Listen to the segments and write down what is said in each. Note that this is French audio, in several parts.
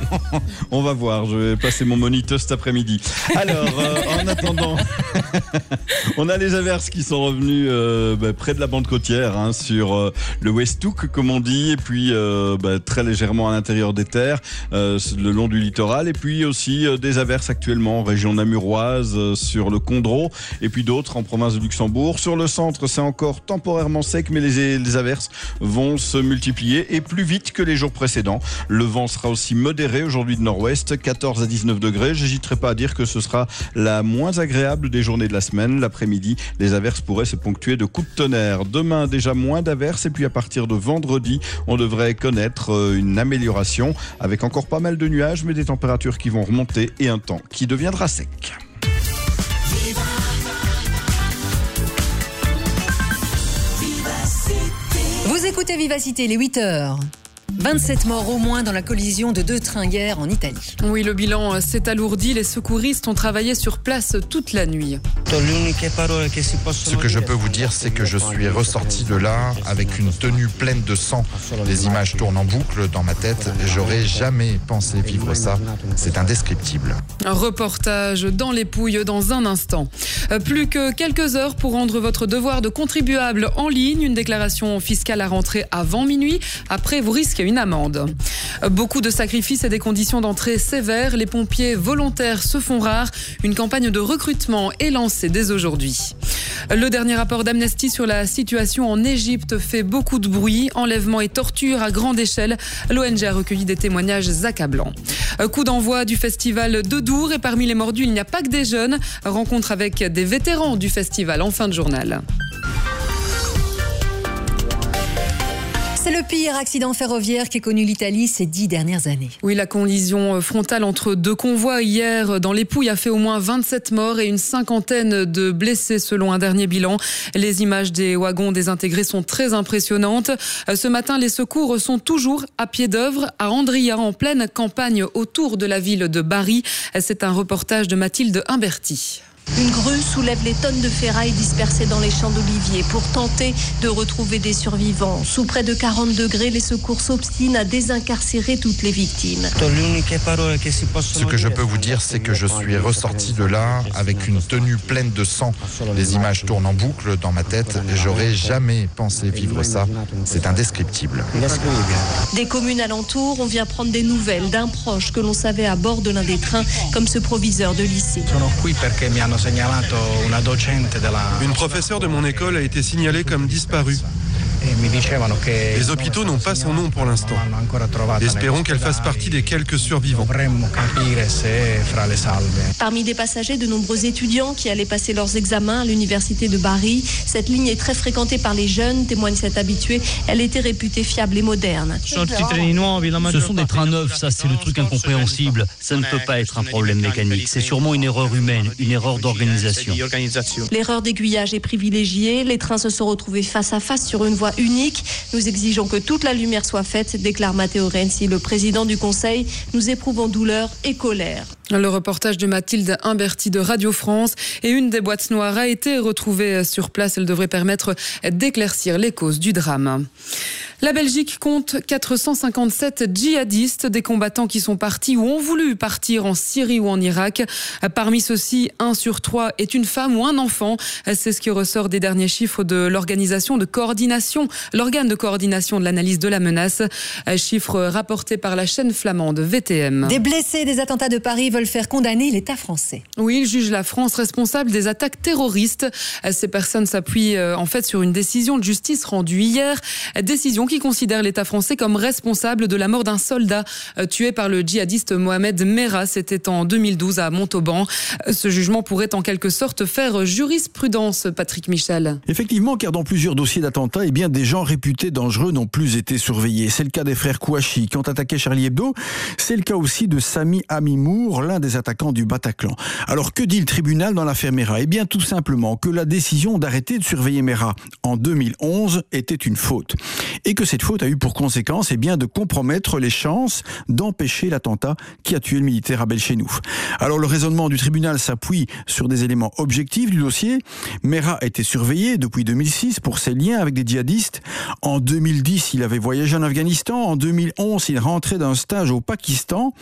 On va voir, je vais passer mon moniteur cet après-midi. Alors, euh, en attendant, on a les averses qui sont revenues euh, bah, près de la bande côtière, hein, sur euh, le Westouk, comme on dit, et puis bah, très légèrement à l'intérieur des terres, le long du littoral, et puis aussi des averses actuellement en région namuroise, sur le Condro, et puis d'autres en province de Luxembourg. Sur le centre, c'est encore temporairement sec, mais les, les averses vont se multiplier et plus vite que les jours précédents. Le vent sera aussi modéré aujourd'hui de nord-ouest, 14 à 19 degrés. J'hésiterai pas à dire que ce sera la moins agréable des journées de la semaine. L'après-midi, les averses pourraient se ponctuer de coups de tonnerre. Demain, déjà moins d'averses et puis à partir de vendredi, on devrait connaître euh, une amélioration avec encore pas mal de nuages mais des températures qui vont remonter et un temps qui deviendra sec. Vous écoutez Vivacité, les 8 heures. 27 morts au moins dans la collision de deux trains guerre en Italie. Oui, le bilan s'est alourdi. Les secouristes ont travaillé sur place toute la nuit. Ce que je peux vous dire, c'est que je suis ressorti de là avec une tenue pleine de sang. Les images tournent en boucle dans ma tête. J'aurais jamais pensé vivre ça. C'est indescriptible. Un reportage dans les Pouilles dans un instant. Euh, plus que quelques heures pour rendre votre devoir de contribuable en ligne. Une déclaration fiscale à rentrer avant minuit. Après, vous risquez une amende. Beaucoup de sacrifices et des conditions d'entrée sévères. Les pompiers volontaires se font rares. Une campagne de recrutement est lancée dès aujourd'hui. Le dernier rapport d'Amnesty sur la situation en Égypte fait beaucoup de bruit. Enlèvement et torture à grande échelle. L'ONG a recueilli des témoignages accablants. Coup d'envoi du festival de Dour et parmi les mordus, il n'y a pas que des jeunes. Rencontre avec des vétérans du festival en fin de journal. C'est le pire accident ferroviaire qu'ait connu l'Italie ces dix dernières années. Oui, la collision frontale entre deux convois hier dans les Pouilles a fait au moins 27 morts et une cinquantaine de blessés selon un dernier bilan. Les images des wagons désintégrés sont très impressionnantes. Ce matin, les secours sont toujours à pied d'œuvre à Andria en pleine campagne autour de la ville de Bari. C'est un reportage de Mathilde Imberti. Une grue soulève les tonnes de ferraille dispersées dans les champs d'oliviers pour tenter de retrouver des survivants. Sous près de 40 degrés, les secours s'obstinent à désincarcérer toutes les victimes. Ce que je peux vous dire, c'est que je suis ressorti de là avec une tenue pleine de sang. Les images tournent en boucle dans ma tête. J'aurais jamais pensé vivre ça. C'est indescriptible. Des communes alentours, on vient prendre des nouvelles d'un proche que l'on savait à bord de l'un des trains, comme ce proviseur de lycée. Une professeure de mon école a été signalée comme disparue. Les hôpitaux n'ont pas son nom pour l'instant. Espérons qu'elle fasse partie des quelques survivants. Parmi des passagers, de nombreux étudiants qui allaient passer leurs examens à l'université de Bari. Cette ligne est très fréquentée par les jeunes, témoigne cet habitué. Elle était réputée fiable et moderne. Ce sont des trains neufs, ça c'est le truc incompréhensible. Ça ne peut pas être un problème mécanique. C'est sûrement une erreur humaine, une erreur d'organisation. L'erreur d'aiguillage est privilégiée. Les trains se sont retrouvés face à face sur une voie unique. Nous exigeons que toute la lumière soit faite, déclare Matteo Renzi, le président du Conseil. Nous éprouvons douleur et colère. Le reportage de Mathilde Imberti de Radio France et une des boîtes noires a été retrouvée sur place. Elle devrait permettre d'éclaircir les causes du drame. La Belgique compte 457 djihadistes, des combattants qui sont partis ou ont voulu partir en Syrie ou en Irak. Parmi ceux-ci, un sur trois est une femme ou un enfant. C'est ce qui ressort des derniers chiffres de l'organisation de coordination, l'organe de coordination de l'analyse de la menace. Chiffre rapporté par la chaîne flamande VTM. Des blessés des attentats de Paris veulent faire condamner l'État français. Oui, il juge la France responsable des attaques terroristes. Ces personnes s'appuient en fait sur une décision de justice rendue hier. Décision qui considère l'État français comme responsable de la mort d'un soldat tué par le djihadiste Mohamed Merah. C'était en 2012 à Montauban. Ce jugement pourrait en quelque sorte faire jurisprudence, Patrick Michel. Effectivement, car dans plusieurs dossiers d'attentats, eh bien, des gens réputés dangereux n'ont plus été surveillés. C'est le cas des frères Kouachi qui ont attaqué Charlie Hebdo. C'est le cas aussi de Sami Amimour, l'un des attaquants du Bataclan. Alors que dit le tribunal dans l'affaire Mera? Eh bien tout simplement que la décision d'arrêter de surveiller Mera en 2011 était une faute. Et que cette faute a eu pour conséquence eh bien, de compromettre les chances d'empêcher l'attentat qui a tué le militaire à. Alors le raisonnement du tribunal s'appuie sur des éléments objectifs du dossier. Mera été surveillé depuis 2006 pour ses liens avec des djihadistes. En 2010, il avait voyagé en Afghanistan. En 2011, il rentrait d'un stage au Pakistan.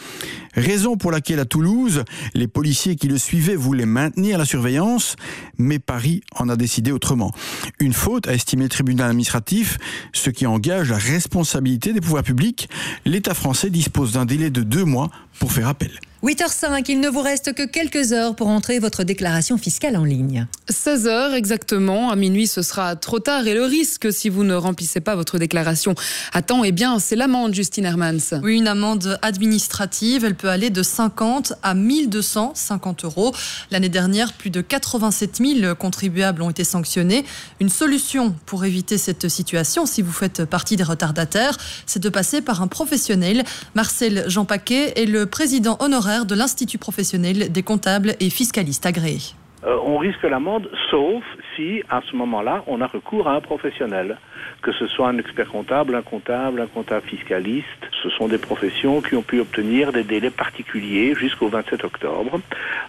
Raison pour laquelle à Toulouse, les policiers qui le suivaient voulaient maintenir la surveillance, mais Paris en a décidé autrement. Une faute, a estimé le tribunal administratif, ce qui engage la responsabilité des pouvoirs publics. L'État français dispose d'un délai de deux mois pour faire appel. 8h05, il ne vous reste que quelques heures pour entrer votre déclaration fiscale en ligne. 16 heures exactement. À minuit, ce sera trop tard. Et le risque, si vous ne remplissez pas votre déclaration à temps, eh bien, c'est l'amende, Justine Hermans. Oui, une amende administrative. Elle peut aller de 50 à 1250 euros. L'année dernière, plus de 87 000 contribuables ont été sanctionnés. Une solution pour éviter cette situation, si vous faites partie des retardataires, c'est de passer par un professionnel. Marcel Jean Paquet est le président honoraire de l'Institut professionnel des comptables et fiscalistes agréés. Euh, on risque l'amende sauf si à ce moment-là on a recours à un professionnel, que ce soit un expert comptable, un comptable, un comptable fiscaliste. Ce sont des professions qui ont pu obtenir des délais particuliers jusqu'au 27 octobre,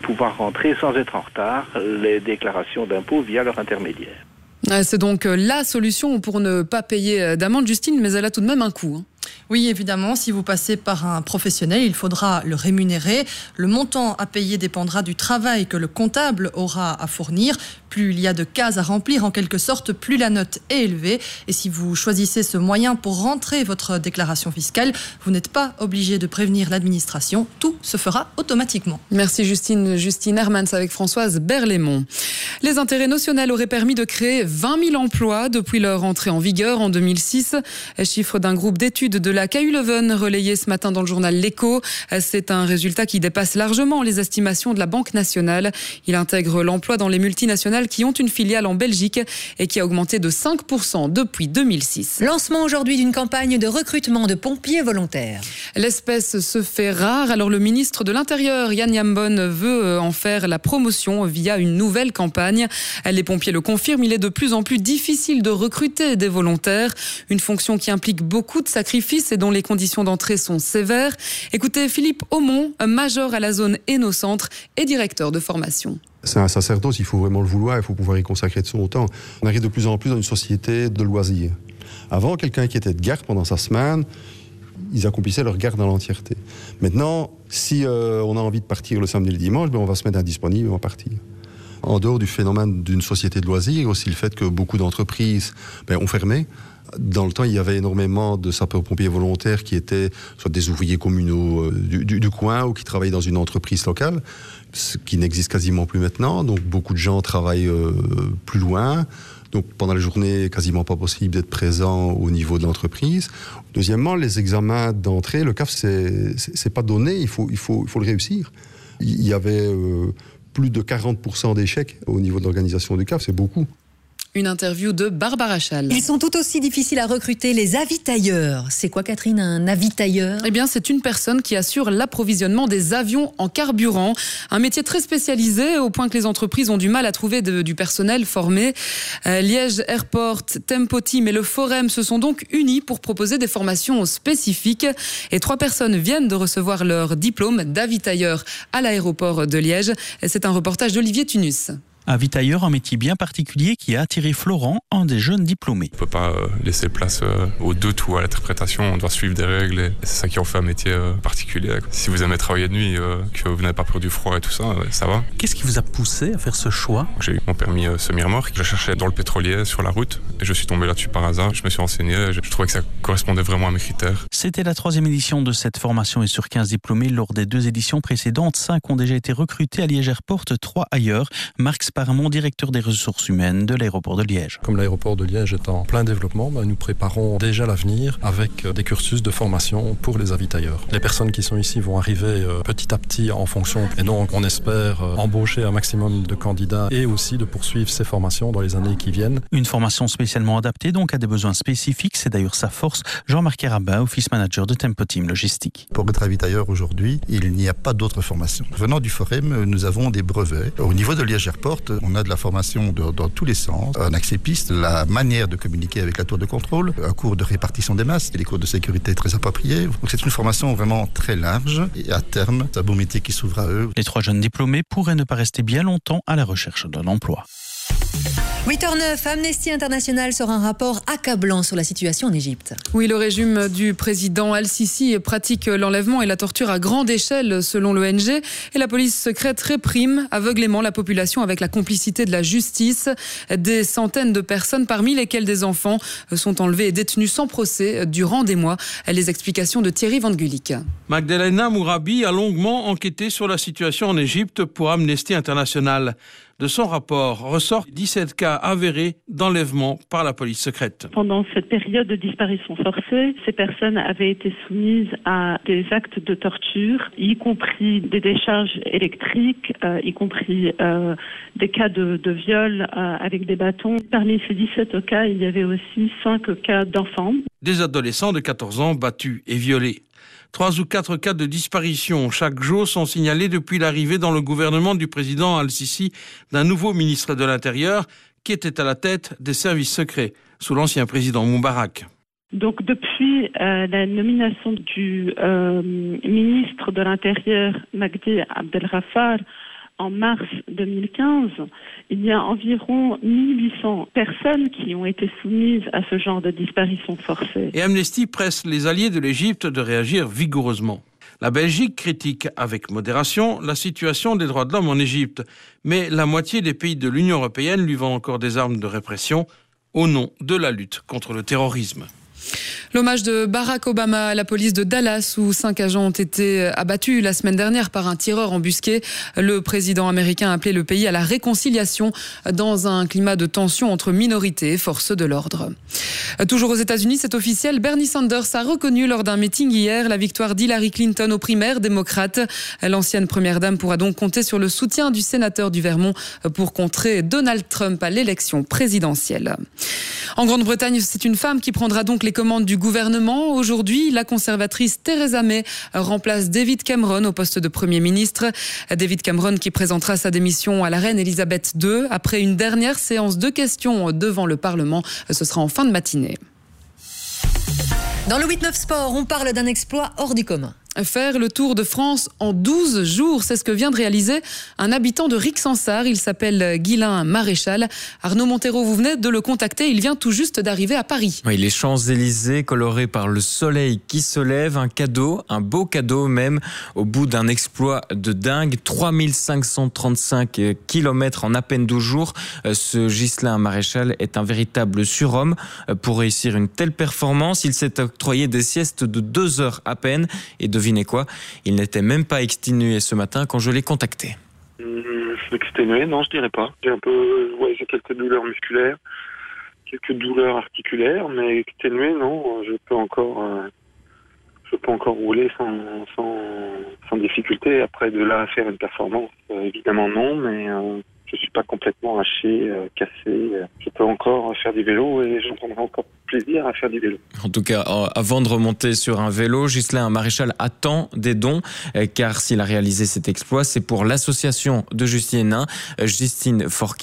pouvoir rentrer sans être en retard les déclarations d'impôts via leur intermédiaire. Euh, c'est donc euh, la solution pour ne pas payer d'amende, Justine, mais elle a tout de même un coût. Oui, évidemment, si vous passez par un professionnel, il faudra le rémunérer. Le montant à payer dépendra du travail que le comptable aura à fournir. Plus il y a de cases à remplir, en quelque sorte, plus la note est élevée. Et si vous choisissez ce moyen pour rentrer votre déclaration fiscale, vous n'êtes pas obligé de prévenir l'administration. Tout se fera automatiquement. Merci Justine. Justine Hermans avec Françoise Berlaymont. Les intérêts notionnels auraient permis de créer 20 000 emplois depuis leur entrée en vigueur en 2006. Chiffre d'un groupe d'études de la KU Leuven relayé ce matin dans le journal L'Echo. C'est un résultat qui dépasse largement les estimations de la Banque nationale. Il intègre l'emploi dans les multinationales qui ont une filiale en Belgique et qui a augmenté de 5% depuis 2006. Lancement aujourd'hui d'une campagne de recrutement de pompiers volontaires. L'espèce se fait rare, alors le ministre de l'Intérieur, Yann Yambon, veut en faire la promotion via une nouvelle campagne. Les pompiers le confirment, il est de plus en plus difficile de recruter des volontaires, une fonction qui implique beaucoup de sacrifices et dont les conditions d'entrée sont sévères. Écoutez Philippe Aumont, major à la zone Eno-Centre et directeur de formation. C'est un sacerdoce, il faut vraiment le vouloir, il faut pouvoir y consacrer de son temps. On arrive de plus en plus dans une société de loisirs. Avant, quelqu'un qui était de garde pendant sa semaine, ils accomplissaient leur garde dans l'entièreté. Maintenant, si euh, on a envie de partir le samedi et le dimanche, ben on va se mettre indisponible et on va partir. En dehors du phénomène d'une société de loisirs, aussi le fait que beaucoup d'entreprises ben, ont fermé. Dans le temps, il y avait énormément de sapeurs-pompiers volontaires qui étaient soit des ouvriers communaux euh, du, coin ou qui travaillaient dans une entreprise locale, ce qui n'existe quasiment plus maintenant. Donc beaucoup de gens travaillent euh, plus loin. Donc pendant la journée, quasiment pas possible d'être présent au niveau de l'entreprise. Deuxièmement, les examens d'entrée, le CAF, c'est pas donné, il faut, il, faut, il faut le réussir. Il y avait euh, plus de 40% d'échecs au niveau de l'organisation du CAF, c'est beaucoup. Une interview de Barbara Chal. Ils sont tout aussi difficiles à recruter, les avitailleurs. C'est quoi, Catherine, un avitailleur? Eh bien, c'est une personne qui assure l'approvisionnement des avions en carburant. Un métier très spécialisé, au point que les entreprises ont du mal à trouver du personnel formé. Euh, Liège Airport, Tempo Team et le Forum se sont donc unis pour proposer des formations spécifiques. Et trois personnes viennent de recevoir leur diplôme d'avitailleur à l'aéroport de Liège. C'est un reportage d'Olivier Tunus. Avitailleur, un métier bien particulier qui a attiré Florent, un des jeunes diplômés. On peut pas euh, laisser place euh, au doute ou à l'interprétation, on doit suivre des règles et c'est ça qui en fait un métier euh, particulier. Si vous aimez travailler de nuit, que vous n'avez pas peur du froid et tout ça, ça va. Qu'est-ce qui vous a poussé à faire ce choix? J'ai eu mon permis semi-remorque, je cherchais dans le pétrolier sur la route et je suis tombé là-dessus par hasard. Je me suis renseigné, je trouvais que ça correspondait vraiment à mes critères. C'était la troisième édition de cette formation et sur 15 diplômés lors des deux éditions précédentes, 5 ont déjà été recrutés à Liège Airport, 3 ailleurs. Marc Parmont, directeur des ressources humaines de l'aéroport de Liège. Comme l'aéroport de Liège est en plein développement, bah, nous préparons déjà l'avenir avec des cursus de formation pour les avitailleurs. Les personnes qui sont ici vont arriver euh, petit à petit en fonction et donc on espère euh, embaucher un maximum de candidats et aussi de poursuivre ces formations dans les années qui viennent. Une formation spécialement adaptée donc à des besoins spécifiques, c'est d'ailleurs sa force. Jean-Marc Rabin, office manager de Tempo Team Logistique. Pour être avitailleur aujourd'hui, il n'y a pas d'autre formation. Venant du Forum, nous avons des brevets. Au niveau de Liège Airport, on a de la formation dans tous les sens. Un accès piste, la manière de communiquer avec la tour de contrôle, un cours de répartition des masses, et les cours de sécurité très appropriés. Donc c'est une formation vraiment très large et à terme, c'est un beau métier qui s'ouvre à eux. Les trois jeunes diplômés pourraient ne pas rester bien longtemps à la recherche d'un emploi. 8h09, Amnesty International sort un rapport accablant sur la situation en Égypte. Oui, le régime du président Al-Sisi pratique l'enlèvement et la torture à grande échelle selon l'ONG et la police secrète réprime aveuglément la population avec la complicité de la justice. Des centaines de personnes, parmi lesquelles des enfants, sont enlevées et détenues sans procès durant des mois. Les explications de Thierry Van Gulik. Magdalena Mourabi a longuement enquêté sur la situation en Égypte pour Amnesty International. De son rapport ressort 17 cas avérés d'enlèvement par la police secrète. Pendant cette période de disparition forcée, ces personnes avaient été soumises à des actes de torture, y compris des décharges électriques, euh, y compris euh, des cas de, de viol euh, avec des bâtons. Parmi ces 17 cas, il y avait aussi 5 cas d'enfants. Des adolescents de 14 ans battus et violés. Trois ou quatre cas de disparition chaque jour sont signalés depuis l'arrivée dans le gouvernement du président Al-Sisi d'un nouveau ministre de l'Intérieur qui était à la tête des services secrets sous l'ancien président Moubarak. Donc depuis euh, la nomination du euh, ministre de l'Intérieur Magdi Abdelrafar en mars 2015, il y a environ 1800 personnes qui ont été soumises à ce genre de disparition forcée. Et Amnesty presse les alliés de l'Égypte de réagir vigoureusement. La Belgique critique avec modération la situation des droits de l'homme en Égypte, mais la moitié des pays de l'Union européenne lui vendent encore des armes de répression au nom de la lutte contre le terrorisme. L'hommage de Barack Obama à la police de Dallas, où cinq agents ont été abattus la semaine dernière par un tireur embusqué. Le président américain a appelé le pays à la réconciliation dans un climat de tension entre minorités et forces de l'ordre. Toujours aux États-Unis, c'est officiel. Bernie Sanders a reconnu lors d'un meeting hier la victoire d'Hillary Clinton aux primaires démocrates. L'ancienne première dame pourra donc compter sur le soutien du sénateur du Vermont pour contrer Donald Trump à l'élection présidentielle. En Grande-Bretagne, c'est une femme qui prendra donc les commandes du gouvernement. Aujourd'hui, la conservatrice Theresa May remplace David Cameron au poste de Premier ministre. David Cameron qui présentera sa démission à la reine Elisabeth II après une dernière séance de questions devant le Parlement. Ce sera en fin de matinée. Dans le 8-9 Sport, on parle d'un exploit hors du commun faire le tour de France en 12 jours. C'est ce que vient de réaliser un habitant de Rixensart. Il s'appelle Guilain Maréchal. Arnaud Montero, vous venez de le contacter. Il vient tout juste d'arriver à Paris. Oui, les Champs-Élysées colorés par le soleil qui se lève. Un cadeau, un beau cadeau même, au bout d'un exploit de dingue. 3535 kilomètres en à peine 12 jours. Euh, ce Ghislain Maréchal est un véritable surhomme. Euh, pour réussir une telle performance, il s'est octroyé des siestes de 2 heures à peine et de devinez quoi Il n'était même pas exténué ce matin quand je l'ai contacté. Mmh, exténué, non, je dirais pas. J'ai un peu, ouais, j'ai quelques douleurs musculaires, quelques douleurs articulaires, mais exténué, non, je peux encore, euh, je peux encore rouler sans, sans, difficulté. Après, de là à faire une performance, euh, évidemment non, mais euh, je suis pas complètement haché, euh, cassé. Je peux encore faire du vélo et j'en prendrai encore En tout cas, euh, avant de remonter sur un vélo, Ghislain Maréchal attend des dons, euh, car s'il a réalisé cet exploit, c'est pour l'association de Justine Nain, Justine for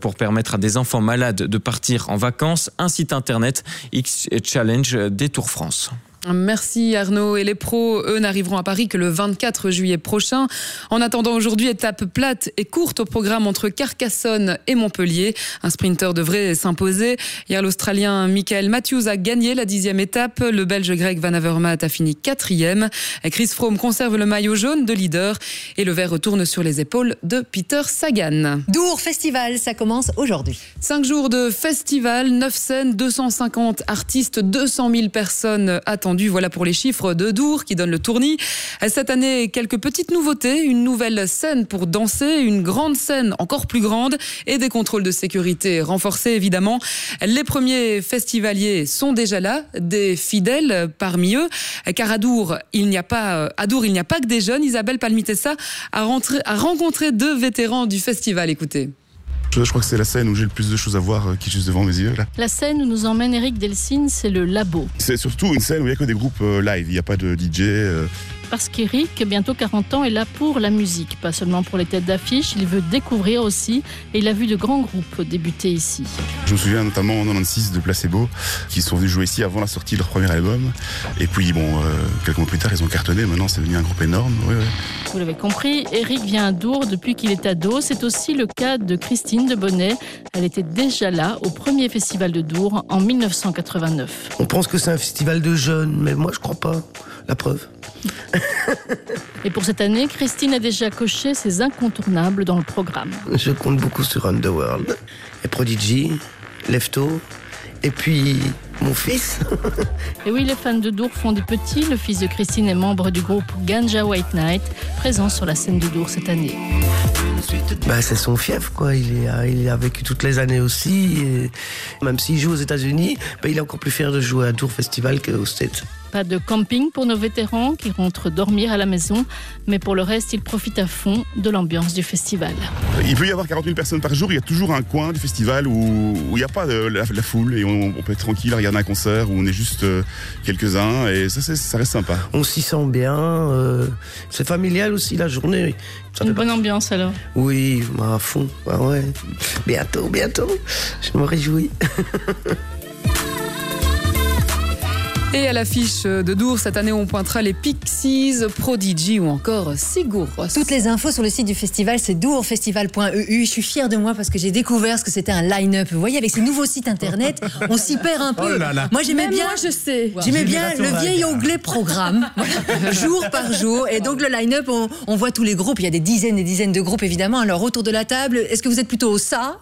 pour permettre à des enfants malades de partir en vacances. Un site internet X Challenge des Tours France. Merci Arnaud. Et les pros, eux, n'arriveront à Paris que le 24 juillet prochain. En attendant aujourd'hui, étape plate et courte au programme entre Carcassonne et Montpellier. Un sprinter devrait s'imposer. Hier, l'Australien Michael Matthews a gagné la dixième étape. Le Belge Greg Van Avermaet a fini quatrième. Chris Froome conserve le maillot jaune de leader. Et le verre retourne sur les épaules de Peter Sagan. Dour Festival, ça commence aujourd'hui. Cinq jours de festival, neuf scènes, 250 artistes, 200 000 personnes attendues Voilà pour les chiffres de Dour qui donnent le tournis. Cette année, quelques petites nouveautés. Une nouvelle scène pour danser, une grande scène encore plus grande et des contrôles de sécurité renforcés évidemment. Les premiers festivaliers sont déjà là, des fidèles parmi eux. Car à Dour, il n'y a pas, à Dour, il n'y a pas que des jeunes. Isabelle Palmitessa a, a rencontré deux vétérans du festival. Écoutez. Je crois que c'est la scène où j'ai le plus de choses à voir euh, qui est juste devant mes yeux. Là. La scène où nous emmène Eric Delcine, c'est le labo. C'est surtout une scène où il n'y a que des groupes euh, live, il n'y a pas de DJ. Euh. Parce qu'Eric, bientôt 40 ans, est là pour la musique, pas seulement pour les têtes d'affiche, il veut découvrir aussi et il a vu de grands groupes débuter ici. Je me souviens notamment en 96 de Placebo, qui sont venus jouer ici avant la sortie de leur premier album. Et puis bon, quelques mois plus tard, ils ont cartonné, maintenant c'est devenu un groupe énorme. Vous l'avez compris, Eric vient à Dour depuis qu'il est ado. C'est aussi le cas de Christine de Bonnet. Elle était déjà là au premier festival de Dour en 1989. On pense que c'est un festival de jeunes, mais moi je crois pas. La preuve. Et pour cette année, Christine a déjà coché ses incontournables dans le programme. Je compte beaucoup sur Underworld et Prodigy, Lefto, et puis mon fils. et oui, les fans de Dour font des petits. Le fils de Christine est membre du groupe Ganja White Knight, présent sur la scène de Dour cette année. Bah, c'est son fief, quoi. Il, est, il a vécu toutes les années aussi. Et même s'il joue aux États-Unis, bah, il est encore plus fier de jouer à Dour Festival qu'au States. Pas de camping pour nos vétérans qui rentrent dormir à la maison, mais pour le reste, ils profitent à fond de l'ambiance du festival. Il peut y avoir 40 000 personnes par jour, il y a toujours un coin du festival où, il n'y a pas de la, foule et on, peut être tranquille à regarder un concert où on est juste euh, quelques-uns et ça, ça reste sympa. On s'y sent bien, euh, c'est familial aussi la journée. Une bonne ambiance alors Oui, à fond, ah ouais. Bientôt, bientôt, je me réjouis. Et à l'affiche de Dour, cette année, on pointera les Pixies, Prodigy ou encore Sigur. Toutes les infos sur le site du festival, c'est dourfestival.eu. Je suis fière de moi parce que j'ai découvert ce que c'était un line-up. Vous voyez, avec ces nouveaux sites internet, on s'y perd un peu. Oh moi, j'aimais bien, je sais. J'aimais bien le vieil onglet programme, jour par jour. Et donc, le line-up, on, on voit tous les groupes. Il y a des dizaines et dizaines de groupes, évidemment. Alors, autour de la table, est-ce que vous êtes plutôt au ça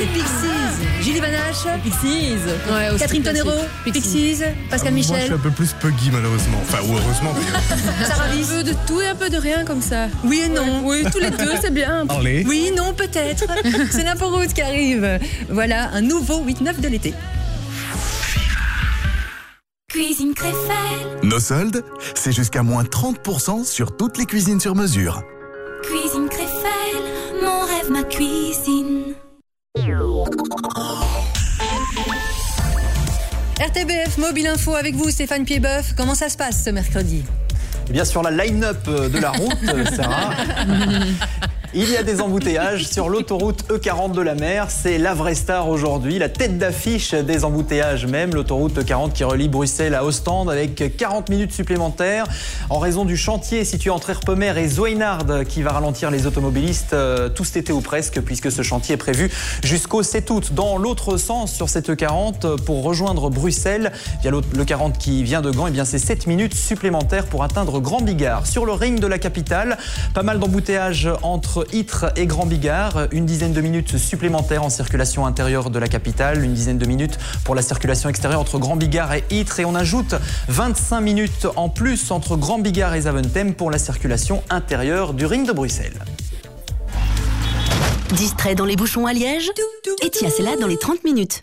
C'est Pixies. Julie Vanache. Pixies. Ouais, Catherine Tonero. Pixies. Pascal Michel. Moi, je suis un peu plus Puggy, malheureusement. Enfin, ou heureusement, Sarah Un peu de tout et un peu de rien, comme ça. Oui et non. Oui, tous les deux, c'est bien. Allez. Oui, non, peut-être. c'est Route qui arrive. Voilà, un nouveau 8-9 de l'été. Cuisine Créfelle. Nos soldes, c'est jusqu'à moins 30% sur toutes les cuisines sur mesure. Cuisine Créfelle, mon rêve, ma cuisine. RTBF Mobile Info avec vous, Stéphane Piedboeuf. Comment ça se passe ce mercredi? Eh bien, sur la line-up de la route, Sarah. Il y a des embouteillages sur l'autoroute E40 de la mer. C'est la vraie star aujourd'hui, la tête d'affiche des embouteillages même. L'autoroute E40 qui relie Bruxelles à Ostende avec 40 minutes supplémentaires en raison du chantier situé entre Erpemer et Zoinard qui va ralentir les automobilistes euh, tout cet été ou presque puisque ce chantier est prévu jusqu'au 7 août. Dans l'autre sens, sur cette E40, pour rejoindre Bruxelles via le 40 qui vient de Gand, et eh bien c'est 7 minutes supplémentaires pour atteindre Grand Bigard. Sur le ring de la capitale, pas mal d'embouteillages entre entre et Grand Bigard. Une dizaine de minutes supplémentaires en circulation intérieure de la capitale, une dizaine de minutes pour la circulation extérieure entre Grand Bigard et Ytre. Et on ajoute 25 minutes en plus entre Grand Bigard et Zaventem pour la circulation intérieure du ring de Bruxelles. Distrait dans les bouchons à Liège Et tiens, c'est là dans les 30 minutes.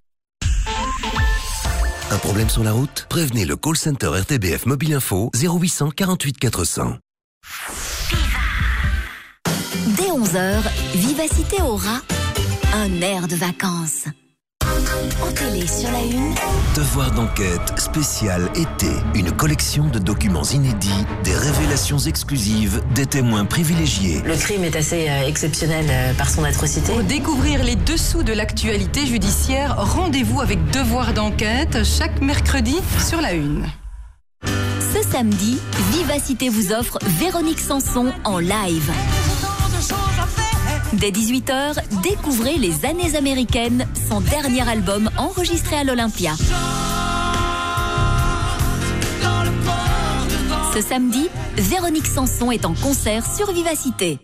Un problème sur la route? Prévenez le call center RTBF Mobile Info 0800 48 400. Dès 11h, Vivacité aura un air de vacances. En télé sur la une. Devoir d'enquête spécial été. Une collection de documents inédits, des révélations exclusives, des témoins privilégiés. Le crime est assez euh, exceptionnel euh, par son atrocité. Pour découvrir les dessous de l'actualité judiciaire, rendez-vous avec Devoir d'enquête chaque mercredi sur la une. Ce samedi, Vivacité vous offre Véronique Sanson en live. Dès 18h, découvrez Les années américaines, son dernier album enregistré à l'Olympia. Ce samedi, Véronique Sanson est en concert sur Vivacité.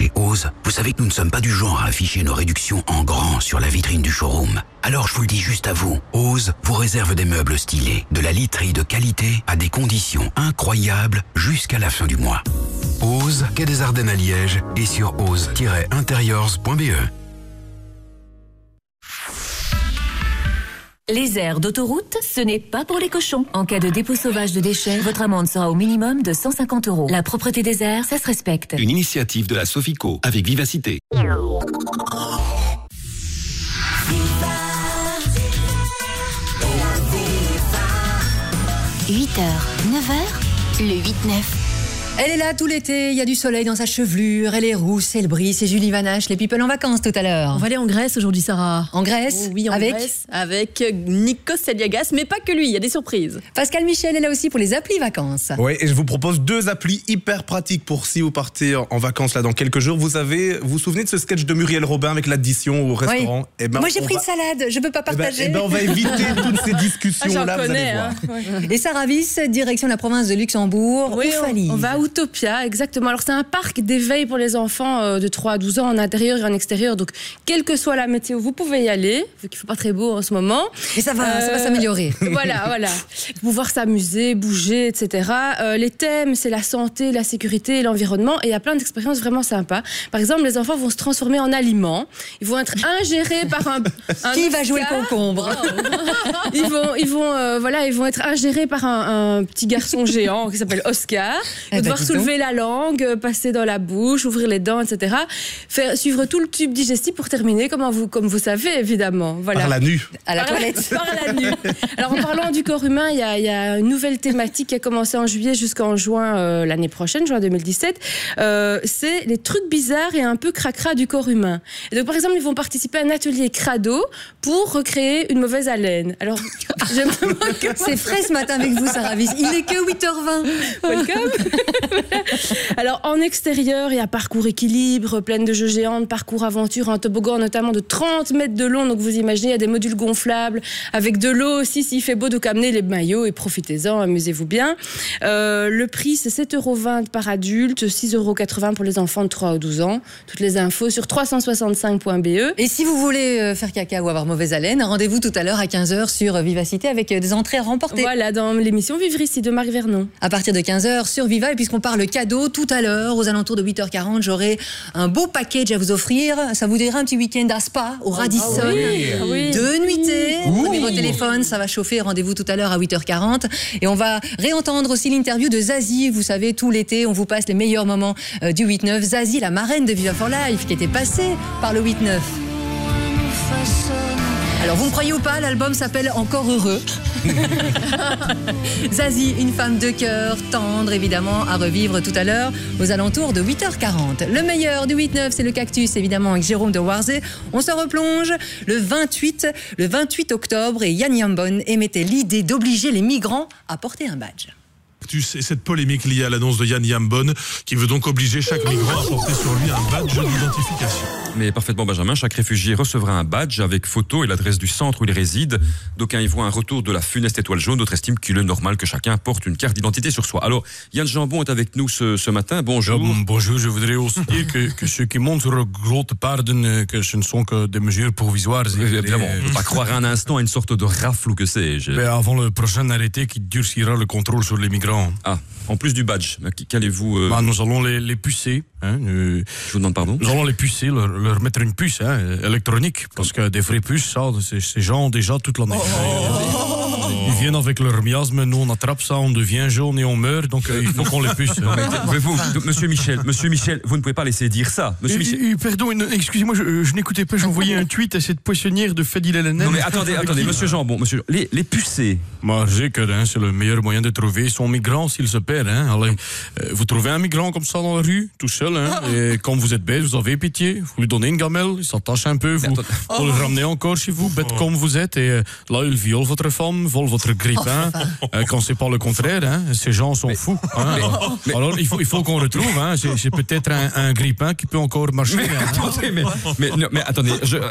Chez Ose, vous savez que nous ne sommes pas du genre à afficher nos réductions en grand sur la vitrine du showroom. Alors je vous le dis juste à vous, Ose vous réserve des meubles stylés, de la literie de qualité à des conditions incroyables jusqu'à la fin du mois. Ose, quai des Ardennes à Liège et sur ose-interiors.be. Les aires d'autoroute, ce n'est pas pour les cochons. En cas de dépôt sauvage de déchets, votre amende sera au minimum de 150 euros. La propreté des airs, ça se respecte. Une initiative de la Sofico avec Vivacité. 8h, 9h, le 8-9. Elle est là tout l'été, il y a du soleil dans sa chevelure, elle est rousse, elle brille, c'est Julie Vanache, les people en vacances tout à l'heure. On va aller en Grèce aujourd'hui, Sarah. En Grèce Oh oui, en Avec Grèce, avec Nikos Aliagas, mais pas que lui, il y a des surprises. Pascal Michel est là aussi pour les applis vacances. Ouais, et je vous propose deux applis hyper pratiques pour si vous partez en vacances là dans quelques jours. Vous avez, vous vous souvenez de ce sketch de Muriel Robin avec l'addition au restaurant? Oui. Eh ben, Moi j'ai pris va- une salade, je peux pas Eh ben- partager. eh ben, on va éviter toutes ces discussions là, vous allez voir. Et Sarah Viss, direction la province de Luxembourg, Oui, Oufali. on, on va Utopia, exactement. Alors, c'est un parc d'éveil pour les enfants euh, de 3 à 12 ans en intérieur et en extérieur. Donc, quelle que soit la météo, vous pouvez y aller, vu qu'il ne fait pas très beau en ce moment. Et ça va, ça va s'améliorer. Voilà, voilà. Pouvoir s'amuser, bouger, etc. Euh, les thèmes, c'est la santé, la sécurité l'environnement. Et il y a plein d'expériences vraiment sympas. Par exemple, les enfants vont se transformer en aliments. Ils vont être ingérés par un. un Qui va jouer le concombre ils vont, ils vont, euh, voilà, ils vont être ingérés par un, un petit garçon géant qui s'appelle Oscar. Eh ben, devoir. Soulever la langue, euh, passer dans la bouche, ouvrir les dents, etc. Faire suivre tout le tube digestif pour terminer, comme vous, comme vous savez évidemment. Voilà. Par la nu. À la Par toilette. Par la nu. Alors en parlant du corps humain, il y, a, il y a une nouvelle thématique qui a commencé en juillet jusqu'en juin euh, l'année prochaine, juin 2017. Euh, c'est les trucs bizarres et un peu cracra du corps humain. Et donc par exemple, ils vont participer à un atelier crado pour recréer une mauvaise haleine. Alors je me demande C'est frais ce matin avec vous, Sarah Viss. Il n'est que 8h20. Welcome. Alors en extérieur, il y a parcours équilibre, pleine de jeux géants, de parcours aventure, un toboggan notamment de 30 mètres de long. Donc vous imaginez, il y a des modules gonflables avec de l'eau aussi s'il fait beau. Donc amenez les maillots et profitez-en, amusez-vous bien. Euh, le prix c'est 7,20 euros par adulte, 6,80 euros pour les enfants de 3 ou 12 ans. Toutes les infos sur 365.be. Et si vous voulez euh, faire caca ou avoir mauvaise haleine, rendez-vous tout à l'heure à 15h sur Vivacité avec euh, des entrées à remporter. Voilà, dans l'émission Vivre ici de Marc Vernon. À partir de 15h sur Viva, et puisqu'on parle cadeau, tout à l'heure, aux alentours de 8h40, j'aurai un beau package à vous offrir. Ça vous dirait un petit week-end à Spa, au Radisson. oui, ah oui. Deux nuitées. Ouh. Prenez votre téléphone, ça va chauffer. Rendez-vous tout à l'heure à 8h40. Et on va réentendre aussi l'interview de Zazie. Vous savez, tout l'été, on vous passe les meilleurs moments euh, du 8-9. Zazie, la marraine de Viva for Life, qui était passée par le 8-9. Alors, vous me croyez ou pas, l'album s'appelle Encore heureux. Zazie, une femme de cœur, tendre évidemment, à revivre tout à l'heure aux alentours de 8h40. Le meilleur du 8-9, c'est le cactus évidemment avec Jérôme de Warzé. On se replonge le 28, le 28 octobre et Yann Yambon émettait l'idée d'obliger les migrants à porter un badge. Et cette polémique liée à l'annonce de Yann Yambon qui veut donc obliger chaque migrant à porter sur lui un badge d'identification. Mais parfaitement, Benjamin. Chaque réfugié recevra un badge avec photo et l'adresse du centre où il réside. D'aucuns y voient un retour de la funeste étoile jaune. D'autres estiment qu'il est normal que chacun porte une carte d'identité sur soi. Alors, Yann Jambon est avec nous ce, ce matin. Bonjour. bonjour, je voudrais aussi dire que, que ceux qui montent sur grote paarden, euh, que ce ne sont que des mesures provisoires. Oui, Évidemment, on ne peut pas croire un instant à une sorte de rafle ou que sais-je. Mais avant le prochain arrêté qui durcira le contrôle sur les migrants. Ah, en plus du badge, mais qu'allez-vous... euh, Bah, nous allons les, les pucer. Hein, euh, Je vous demande pardon Nous allons les pucer, leur, leur mettre une puce hein, euh, électronique. Parce que des vraies puces, ça, ces gens ont déjà toute l'année. Ils viennent avec leur miasme, nous on attrape ça, on devient jaune et on meurt, donc euh, il faut qu'on les puce. Mais vous, monsieur Michel, monsieur Michel, vous ne pouvez pas laisser dire ça. Monsieur Euh, Michel. euh, pardon, excusez-moi, je, je n'écoutais pas, j'envoyais un tweet à cette poissonnière de Fadil El Non mais attendez, attendez, monsieur Jambon, monsieur, les, les pucés. Moi, j'ai que hein, c'est le meilleur moyen de trouver son migrant s'il se perd. Hein. Allez, euh, vous trouvez un migrant comme ça dans la rue, tout seul, hein, et quand vous êtes bête, vous avez pitié, vous lui donnez une gamelle, il s'attache un peu, vous, vous le ramenez encore chez vous, bête comme vous êtes, et euh, là, il viole votre femme, vole votre grippin euh, quand c'est pas le contraire. Hein. Ces gens sont fous. hein. Alors il faut, il faut qu'on retrouve. Hein. C'est peut-être un, un grippin qui peut encore marcher. Mais hein. attendez, mais, non,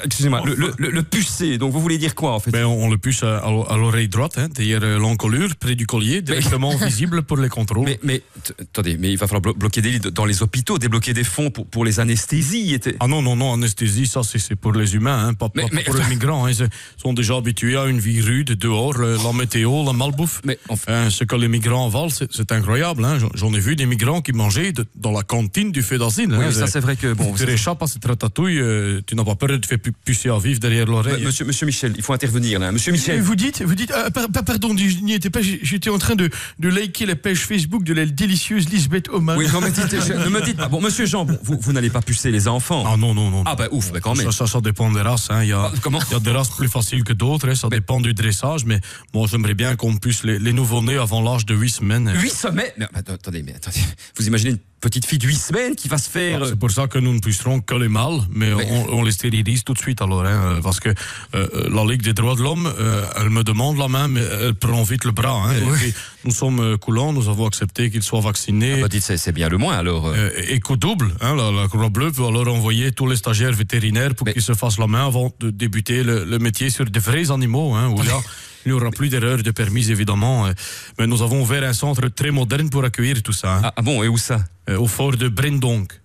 excusez-moi, le, le, pucé, donc vous voulez dire quoi en fait? Ben, on le puce à, à l'o- à l'oreille droite, hein, derrière euh, l'encolure, près du collier, directement visible pour les contrôles. Mais, attendez, mais il va falloir blo- bloquer des lits dans les hôpitaux, débloquer des fonds pour, pour les anesthésies. Ah non, non, non, anesthésie, ça c'est pour les humains, hein, pas, pas mais- pour les migrants. Hein, ils sont déjà habitués à une vie rude dehors, le- la météo, la malbouffe. Mais Hein, ce que les migrants avalent, c'est incroyable. J'en- ai vu des migrants qui mangeaient de- dans la cantine du feu d'asile. Oui, ça, c'est vrai que, bon, Tu réchappes à cette ratatouille, euh, tu n'as pas peur de te faire pu- pucer à vif derrière l'oreille. Bah, monsieur, monsieur Michel, il faut intervenir là. Monsieur Michel. Vous dites, vous dites, ah, par- pardon, je n'y étais pas, j'étais en train de, de liker la page Facebook de la délicieuse Lisbeth Oman. Oui, non, mais dites, je- ne me dites pas. Bon, monsieur Jean, bon, vous, vous n'allez pas pucer les enfants. Ah non, non, non. Ah, bah ouf, bah quand même. Ça, ça, ça dépend des races. hein. Il, y a, il y a des races plus faciles que d'autres. hein. Ça dépend du dressage. Mais moi, j'aimerais bien qu'on puisse les, les nouveau-nés avant l'âge de 8 semaines. Huit semaines? Mais, mais, Attendez, mais attendez. Vous imaginez une petite fille de 8 semaines qui va se faire. Ah, C'est pour ça que nous ne pucerons que les mâles, mais, On, on les stérilise tout de suite alors, hein, parce que euh, la Ligue des droits de l'homme, euh, elle me demande la main, mais elle prend vite le bras. hein. Et puis, nous sommes euh, coulants, nous avons accepté qu'ils soient vaccinés. Ah bah c'est bien le moins alors. euh. Euh, éco double, hein, la, la Croix Bleue peut alors envoyer tous les stagiaires vétérinaires pour qu'ils se fassent la main avant de débuter le, le métier sur des vrais animaux, hein, où là, il n'y aura plus d'erreurs de permis évidemment. euh. Mais nous avons ouvert un centre très moderne pour accueillir tout ça. hein. Ah, bon, et où ça? Au fort de Brendonk.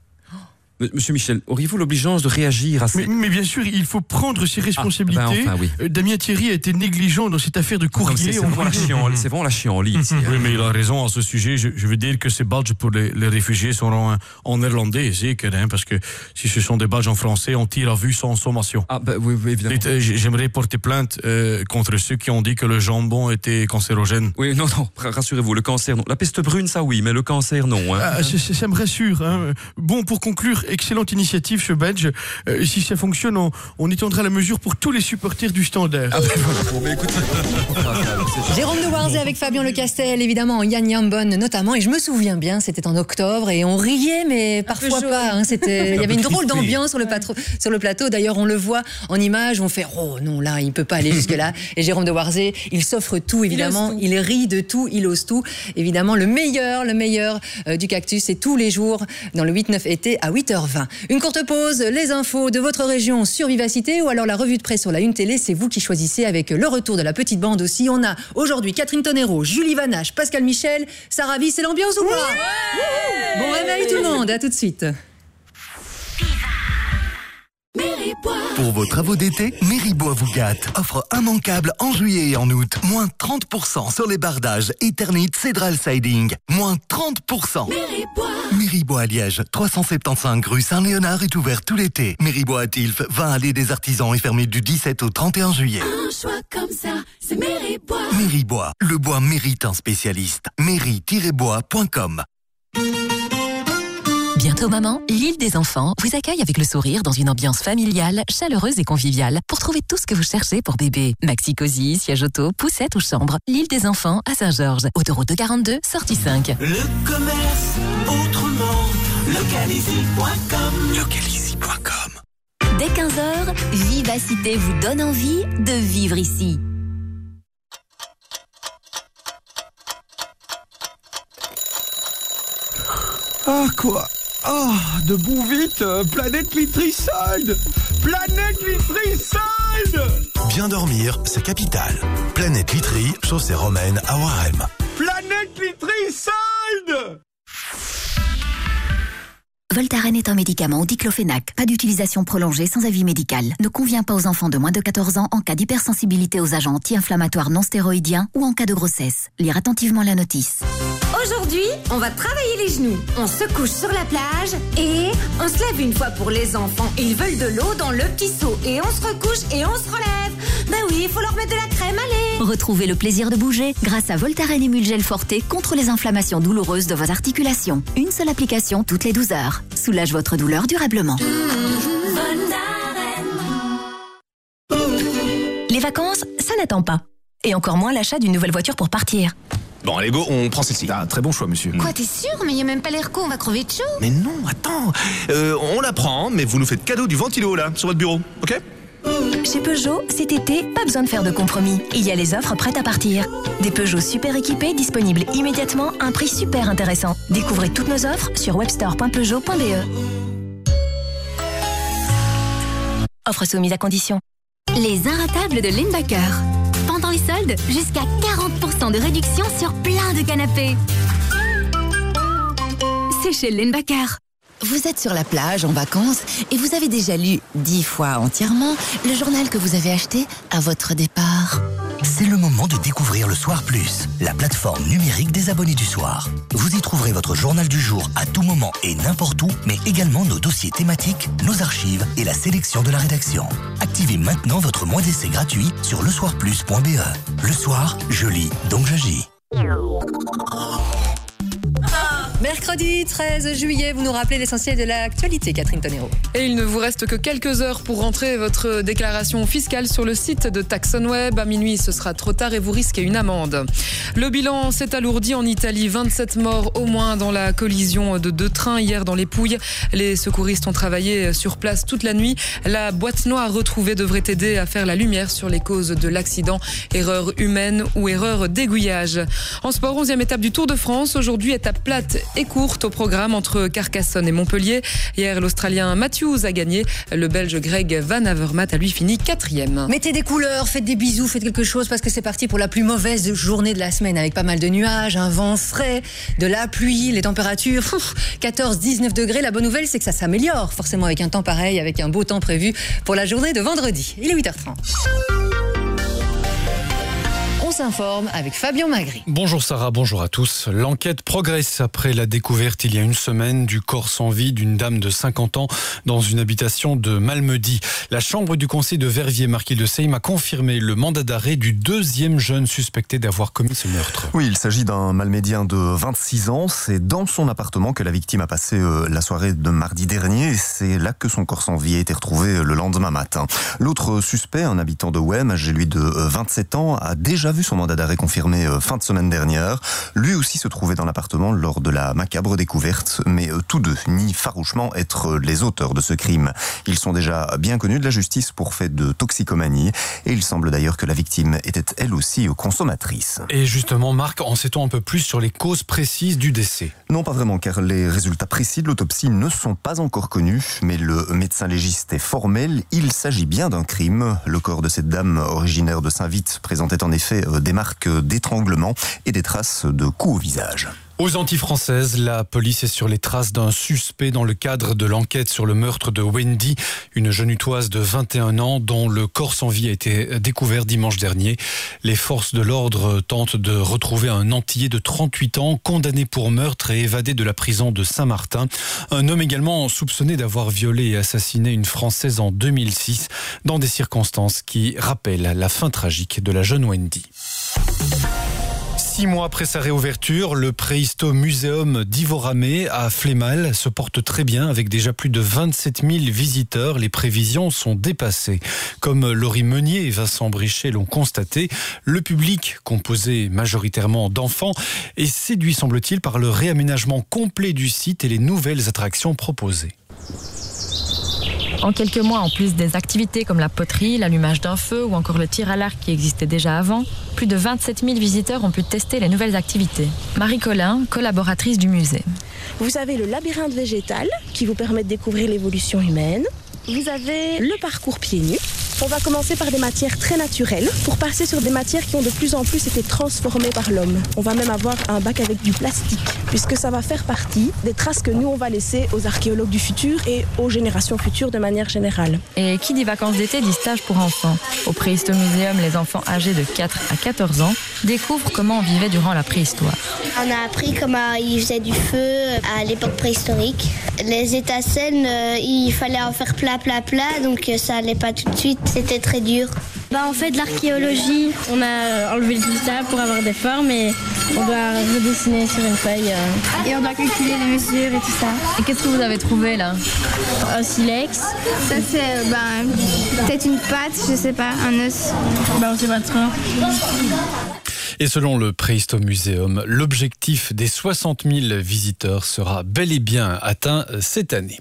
Monsieur Michel, auriez-vous l'obligeance de réagir à ces. Mais, mais bien sûr, il faut prendre ses responsabilités. ben enfin, oui. Euh, Damien Thierry a été négligent dans cette affaire de courrier. C'est vraiment, la vraiment chienlit ici. hein. Oui, mais il a raison à ce sujet. Je, je veux dire que ces badges pour les, les réfugiés seront en, en néerlandais, zeker, hein, parce que si ce sont des badges en français, on tire à vue sans sommation. Ah, bah oui, oui, évidemment. Euh, J'aimerais porter plainte euh, contre ceux qui ont dit que le jambon était cancérogène. Oui, non, non, ra- rassurez-vous, le cancer, non. La peste brune, ça oui, mais le cancer, non. hein. Ah, ça, ça- ça me rassure. hein. Bon, pour conclure, excellente initiative ce badge. Euh, si ça fonctionne, on, on étendra la mesure pour tous les supporters du standard. Ah, ben Bon, mais écoutez. Jérôme de Warzé avec Fabien Le Castel, évidemment, Yann Yambon notamment. Et je me souviens bien, c'était en octobre et on riait, mais parfois pas. hein. C'était, il y avait une drôle d'ambiance sur le, patro- sur le plateau. D'ailleurs, on le voit en image, on fait Oh non, là, il peut pas aller jusque-là. Et Jérôme de Warzé, il s'offre tout, évidemment. Il, rit de tout, il ose tout. Évidemment, le meilleur, le meilleur euh, du cactus, c'est tous les jours dans le 8-9 été à 8h20. Une courte pause, les infos de votre région sur Vivacité ou alors la revue de presse sur la Une Télé, c'est vous qui choisissez avec le retour de la petite bande aussi. On a aujourd'hui Catherine Tonero, Julie Vanache, Pascal Michel, Sarah Vie, c'est l'ambiance ou pas? Bon réveil tout le monde, à tout de suite. Pour vos travaux d'été, Méribois vous gâte. Offre immanquable en juillet et en août. Moins 30% sur les bardages Eternit Cédral Siding. Moins 30%. Méribois à Liège, 375 rue Saint-Léonard est ouvert tout l'été. Méribois à Tilf, 20 allées des artisans est fermé du 17 au 31 juillet. Un choix comme ça, c'est Méribois. Méribois, le bois mérite un spécialiste. mairie-bois.com Bientôt maman, l'île des enfants vous accueille avec le sourire dans une ambiance familiale, chaleureuse et conviviale pour trouver tout ce que vous cherchez pour bébé. Maxi cosy, siège auto, poussette ou chambre. L'île des enfants à Saint-Georges. Autoroute 42, sortie 5. Le commerce autrement, localizy.com. Localizy.com. Dès 15h, Vivacité vous donne envie de vivre ici. Ah quoi? Ah, debout vite euh, Planète Litricide Planète Litricide Bien dormir, c'est capital. Planète Literie, chaussée romaine à Warem. Planète Litricide Voltaren est un médicament au diclofénac. Pas d'utilisation prolongée sans avis médical. Ne convient pas aux enfants de moins de 14 ans en cas d'hypersensibilité aux agents anti-inflammatoires non stéroïdiens ou en cas de grossesse. Lire attentivement la notice. Aujourd'hui, on va travailler les genoux. On se couche sur la plage et on se lève une fois pour les enfants. Ils veulent de l'eau dans le petit seau et on se recouche et on se relève. Ben oui, il faut leur mettre de la crème, allez. Retrouvez le plaisir de bouger grâce à Voltaren Emulgel Forte contre les inflammations douloureuses de vos articulations. Une seule application toutes les 12 heures. Soulage votre douleur durablement. Les vacances, ça n'attend pas. Et encore moins l'achat d'une nouvelle voiture pour partir. Bon, allez, go, on prend celle-ci. Ah, très bon choix, monsieur. Quoi, t'es sûr Mais y a même pas l'air con, on va crever de chaud. Mais non, attends. Euh, on la prend, mais vous nous faites cadeau du ventilo, là, sur votre bureau, ok? Chez Peugeot, cet été, pas besoin de faire de compromis. Il y a les offres prêtes à partir. Des Peugeot super équipés disponibles immédiatement à un prix super intéressant. Découvrez toutes nos offres sur webstore.peugeot.be. Offre soumise à condition. Les Inratables de Lindbacker. Pendant les soldes, jusqu'à 40% de réduction sur plein de canapés. C'est chez Lindbacker. Vous êtes sur la plage en vacances et vous avez déjà lu dix fois entièrement le journal que vous avez acheté à votre départ. C'est le moment de découvrir le Soir Plus, la plateforme numérique des abonnés du soir. Vous y trouverez votre journal du jour à tout moment et n'importe où, mais également nos dossiers thématiques, nos archives et la sélection de la rédaction. Activez maintenant votre mois d'essai gratuit sur lesoirplus.be. Le soir, je lis, donc j'agis. Mercredi 13 juillet, vous nous rappelez l'essentiel de l'actualité, Catherine Tonero. Et il ne vous reste que quelques heures pour rentrer votre déclaration fiscale sur le site de TaxonWeb. À minuit, ce sera trop tard et vous risquez une amende. Le bilan s'est alourdi en Italie. 27 morts au moins dans la collision de deux trains hier dans les Pouilles. Les secouristes ont travaillé sur place toute la nuit. La boîte noire retrouvée devrait aider à faire la lumière sur les causes de l'accident. Erreur humaine ou erreur d'aiguillage. En sport, 11e étape du Tour de France. Aujourd'hui, étape plate et courte au programme entre Carcassonne et Montpellier. Hier, l'Australien Matthews a gagné. Le Belge Greg Van Avermaet a lui fini quatrième. Mettez des couleurs, faites des bisous, faites quelque chose parce que c'est parti pour la plus mauvaise journée de la semaine avec pas mal de nuages, un vent frais, de la pluie, les températures 14-19 degrés. La bonne nouvelle, c'est que ça s'améliore forcément avec un temps pareil, avec un beau temps prévu pour la journée de vendredi. Il est 8h30 s'informe avec Fabien Magri. Bonjour Sarah, bonjour à tous. L'enquête progresse après la découverte il y a une semaine du corps sans vie d'une dame de 50 ans dans une habitation de Malmedy. La chambre du conseil de Verviers, Marquis de Seim, a confirmé le mandat d'arrêt du deuxième jeune suspecté d'avoir commis ce meurtre. Oui, il s'agit d'un Malmédien de 26 ans. C'est dans son appartement que la victime a passé euh, la soirée de mardi dernier et c'est là que son corps sans vie a été retrouvé le lendemain matin. L'autre suspect, un habitant de Wem, âgé lui de 27 ans, a déjà vu son mandat d'arrêt confirmé euh, fin de semaine dernière. Lui aussi se trouvait dans l'appartement lors de la macabre découverte, mais euh, tous deux nient farouchement être les auteurs de ce crime. Ils sont déjà bien connus de la justice pour fait de toxicomanie et il semble d'ailleurs que la victime était elle aussi consommatrice. Et justement, Marc, en sait-on un peu plus sur les causes précises du décès? Non, pas vraiment, car les résultats précis de l'autopsie ne sont pas encore connus, mais le médecin légiste est formel. Il s'agit bien d'un crime. Le corps de cette dame originaire de Saint-Vite présentait en effet des marques d'étranglement et des traces de coups au visage. Aux Antilles françaises, la police est sur les traces d'un suspect dans le cadre de l'enquête sur le meurtre de Wendy, une jeune utoise de 21 ans dont le corps sans vie a été découvert dimanche dernier. Les forces de l'ordre tentent de retrouver un Antillais de 38 ans condamné pour meurtre et évadé de la prison de Saint-Martin. Un homme également soupçonné d'avoir violé et assassiné une Française en 2006 dans des circonstances qui rappellent la fin tragique de la jeune Wendy. Six mois après sa réouverture, le Préhisto Muséum d'Ivoramé à Flémal se porte très bien avec déjà plus de 27 000 visiteurs. Les prévisions sont dépassées. Comme Laurie Meunier et Vincent Brichet l'ont constaté, le public, composé majoritairement d'enfants, est séduit, semble-t-il, par le réaménagement complet du site et les nouvelles attractions proposées. En quelques mois, en plus des activités comme la poterie, l'allumage d'un feu ou encore le tir à l'arc qui existait déjà avant, plus de 27 000 visiteurs ont pu tester les nouvelles activités. Marie Collin, collaboratrice du musée. Vous avez le labyrinthe végétal qui vous permet de découvrir l'évolution humaine. Vous avez le parcours pieds nus. On va commencer par des matières très naturelles pour passer sur des matières qui ont de plus en plus été transformées par l'homme. On va même avoir un bac avec du plastique puisque ça va faire partie des traces que nous on va laisser aux archéologues du futur et aux générations futures de manière générale. Et qui dit vacances d'été dit stage pour enfants. Au Préhistomuséum, les enfants âgés de 4 à 14 ans découvrent comment on vivait durant la préhistoire. On a appris comment ils faisaient du feu à l'époque préhistorique. Les étincelles, euh, il fallait en faire plat, plat, plat, donc euh, ça allait pas tout de suite. C'était très dur. Bah, on fait de l'archéologie. On a enlevé le cristal pour avoir des formes et on doit redessiner sur une feuille. euh. Et on doit calculer les mesures et tout ça. Et qu'est-ce que vous avez trouvé là? Un silex. Ça, c'est euh, ben, peut-être une patte, je sais pas, un os. Bah, on sait pas trop. Et selon le Préhisto Museum, l'objectif des 60 000 visiteurs sera bel et bien atteint cette année.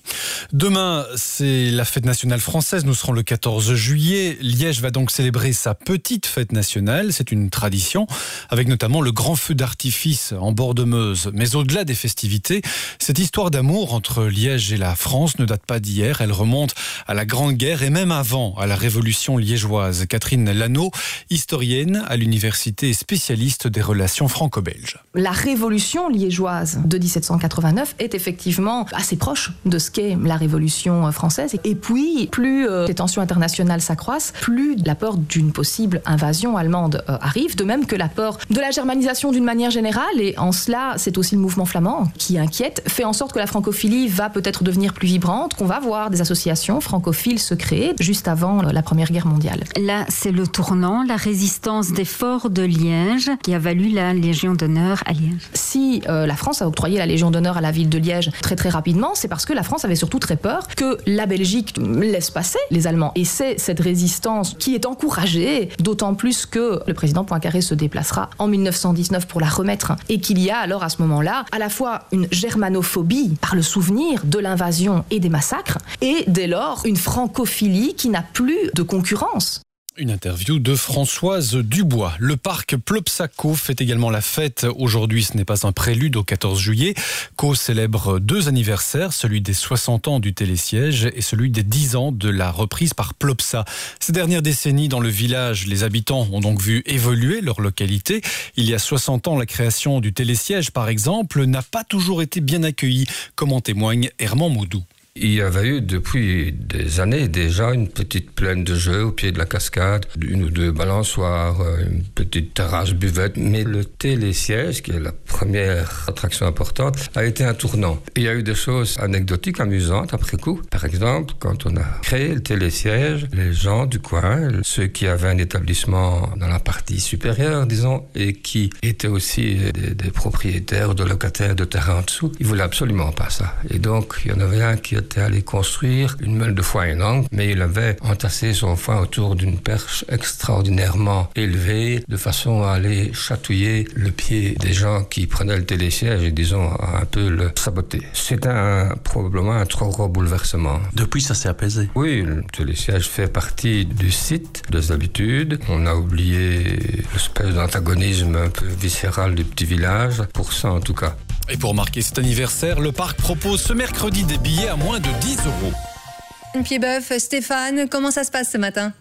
Demain, c'est la fête nationale française. Nous serons le 14 juillet. Liège va donc célébrer sa petite fête nationale. C'est une tradition, avec notamment le grand feu d'artifice en bord de Meuse. Mais au-delà des festivités, cette histoire d'amour entre Liège et la France ne date pas d'hier. Elle remonte à la Grande Guerre et même avant, à la Révolution liégeoise. Catherine Lano, historienne à l'université et spécialiste des relations franco-belges. La Révolution liégeoise de 1789 est effectivement assez proche de ce qu'est la Révolution française. Et puis, plus euh, les tensions internationales s'accroissent, plus la peur d'une possible invasion allemande euh, arrive, de même que la peur de la germanisation d'une manière générale. Et en cela, c'est aussi le mouvement flamand qui inquiète, fait en sorte que la francophilie va peut-être devenir plus vibrante, qu'on va voir des associations francophiles se créer juste avant la Première Guerre mondiale. Là, c'est le tournant, la résistance des forts de Liège qui a valu la Légion d'honneur à Liège. Si euh, la France a octroyé la Légion d'honneur à la ville de Liège très très rapidement, c'est parce que la France avait surtout très peur que la Belgique laisse passer les Allemands. Et c'est cette résistance qui est encouragée, d'autant plus que le président Poincaré se déplacera en 1919 pour la remettre et qu'il y a alors à ce moment-là à la fois une germanophobie par le souvenir de l'invasion et des massacres et dès lors une francophilie qui n'a plus de concurrence. Une interview de Françoise Dubois. Le parc Plopsaco fait également la fête. Aujourd'hui, ce n'est pas un prélude au 14 juillet. Co célèbre deux anniversaires, celui des 60 ans du télésiège et celui des 10 ans de la reprise par Plopsa. Ces dernières décennies, dans le village, les habitants ont donc vu évoluer leur localité. Il y a 60 ans, la création du télésiège, par exemple, n'a pas toujours été bien accueillie, comme en témoigne Herman Moudou. Il y avait eu depuis des années déjà une petite plaine de jeux au pied de la cascade, une ou deux balançoires, une petite terrasse buvette. Mais le télésiège, qui est la première attraction importante, a été un tournant. Il y a eu des choses anecdotiques, amusantes après coup. Par exemple, quand on a créé le télésiège, les gens du coin, ceux qui avaient un établissement dans la partie supérieure, disons, et qui étaient aussi des, propriétaires de locataires de terrain en dessous, ils voulaient absolument pas ça. Et donc, il y en avait un qui était allé construire une meule de foin énorme, mais il avait entassé son foin autour d'une perche extraordinairement élevée, de façon à aller chatouiller le pied des gens qui prenaient le télésiège et, disons, un peu le saboter. C'est un, probablement un trop gros bouleversement. Depuis, ça s'est apaisé. Oui, le télésiège fait partie du site, des habitudes. On a oublié l'espèce d'antagonisme un peu viscéral du petit village, pour ça en tout cas. Et pour marquer cet anniversaire, le parc propose ce mercredi des billets à moins de 10 euros. Pied-Bœuf, Stéphane, comment ça se passe ce matin?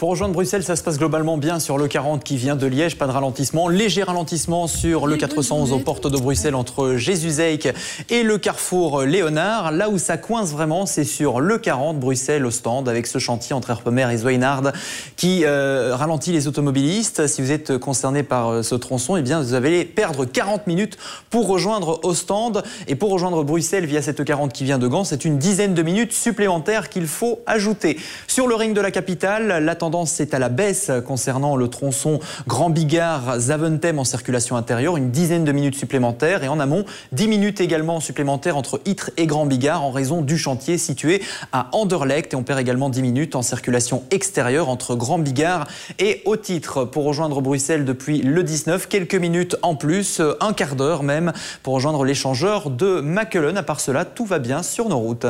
Pour rejoindre Bruxelles, ça se passe globalement bien sur le 40 qui vient de Liège, pas de ralentissement. Léger ralentissement sur le 411 aux portes de Bruxelles entre Jésus-Zeik et le carrefour Léonard. Là où ça coince vraiment, c'est sur le 40 Bruxelles au stand avec ce chantier entre Herpemer et Zwijnard qui euh, ralentit les automobilistes. Si vous êtes concerné par euh, ce tronçon, eh bien vous allez perdre 40 minutes pour rejoindre au stand et pour rejoindre Bruxelles via cette 40 qui vient de Gand, c'est une dizaine de minutes supplémentaires qu'il faut ajouter. Sur le ring de la capitale, l'attente tendance est à la baisse concernant le tronçon Grand Bigard Zaventem en circulation intérieure, une dizaine de minutes supplémentaires et en amont 10 minutes également supplémentaires entre Ytre et Grand Bigard en raison du chantier situé à Anderlecht et on perd également 10 minutes en circulation extérieure entre Grand Bigard et au titre pour rejoindre Bruxelles depuis le 19 quelques minutes en plus un quart d'heure même pour rejoindre l'échangeur de Mackelen à part cela tout va bien sur nos routes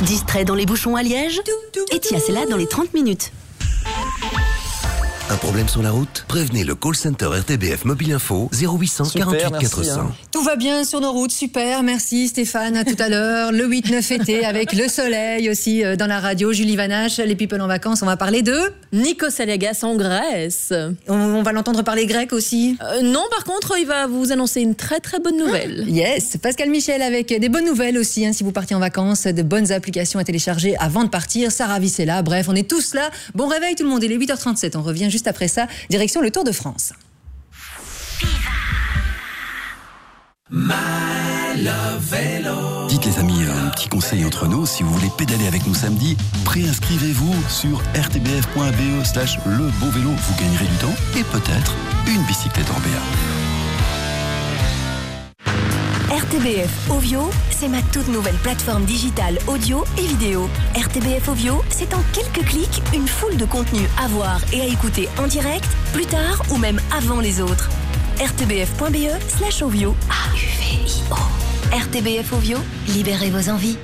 Distrait dans les bouchons à Liège Et tiens, c'est là dans les 30 minutes. Un problème sur la route? Prévenez le call center RTBF Mobile Info 0800 Super, 48 merci, 400. hein. Tout va bien sur nos routes, super, merci Stéphane, à tout à l'heure. Le 8-9 été avec le soleil aussi euh, dans la radio. Julie Vanache, les people en vacances, on va parler de Nikos Aliagas en Grèce. On, on va l'entendre parler grec aussi Euh, non, par contre, il va vous annoncer une très très bonne nouvelle. Yes, Pascal Michel avec des bonnes nouvelles aussi, hein, si vous partez en vacances, de bonnes applications à télécharger avant de partir. Sarah Vicella, bref, on est tous là. Bon réveil tout le monde, il est 8h37, on revient juste après ça, direction le Tour de France. Dites les amis, un petit conseil entre nous, si vous voulez pédaler avec nous samedi, préinscrivez-vous sur rtbf.be slash le beau vélo, vous gagnerez du temps et peut-être une bicyclette en BA. RTBF Ovio, c'est ma toute nouvelle plateforme digitale audio et vidéo. RTBF Ovio, c'est en quelques clics une foule de contenus à voir et à écouter en direct, plus tard ou même avant les autres. rtbf.be slash Ovio. A-U-V-I-O. RTBF Ovio, libérez vos envies.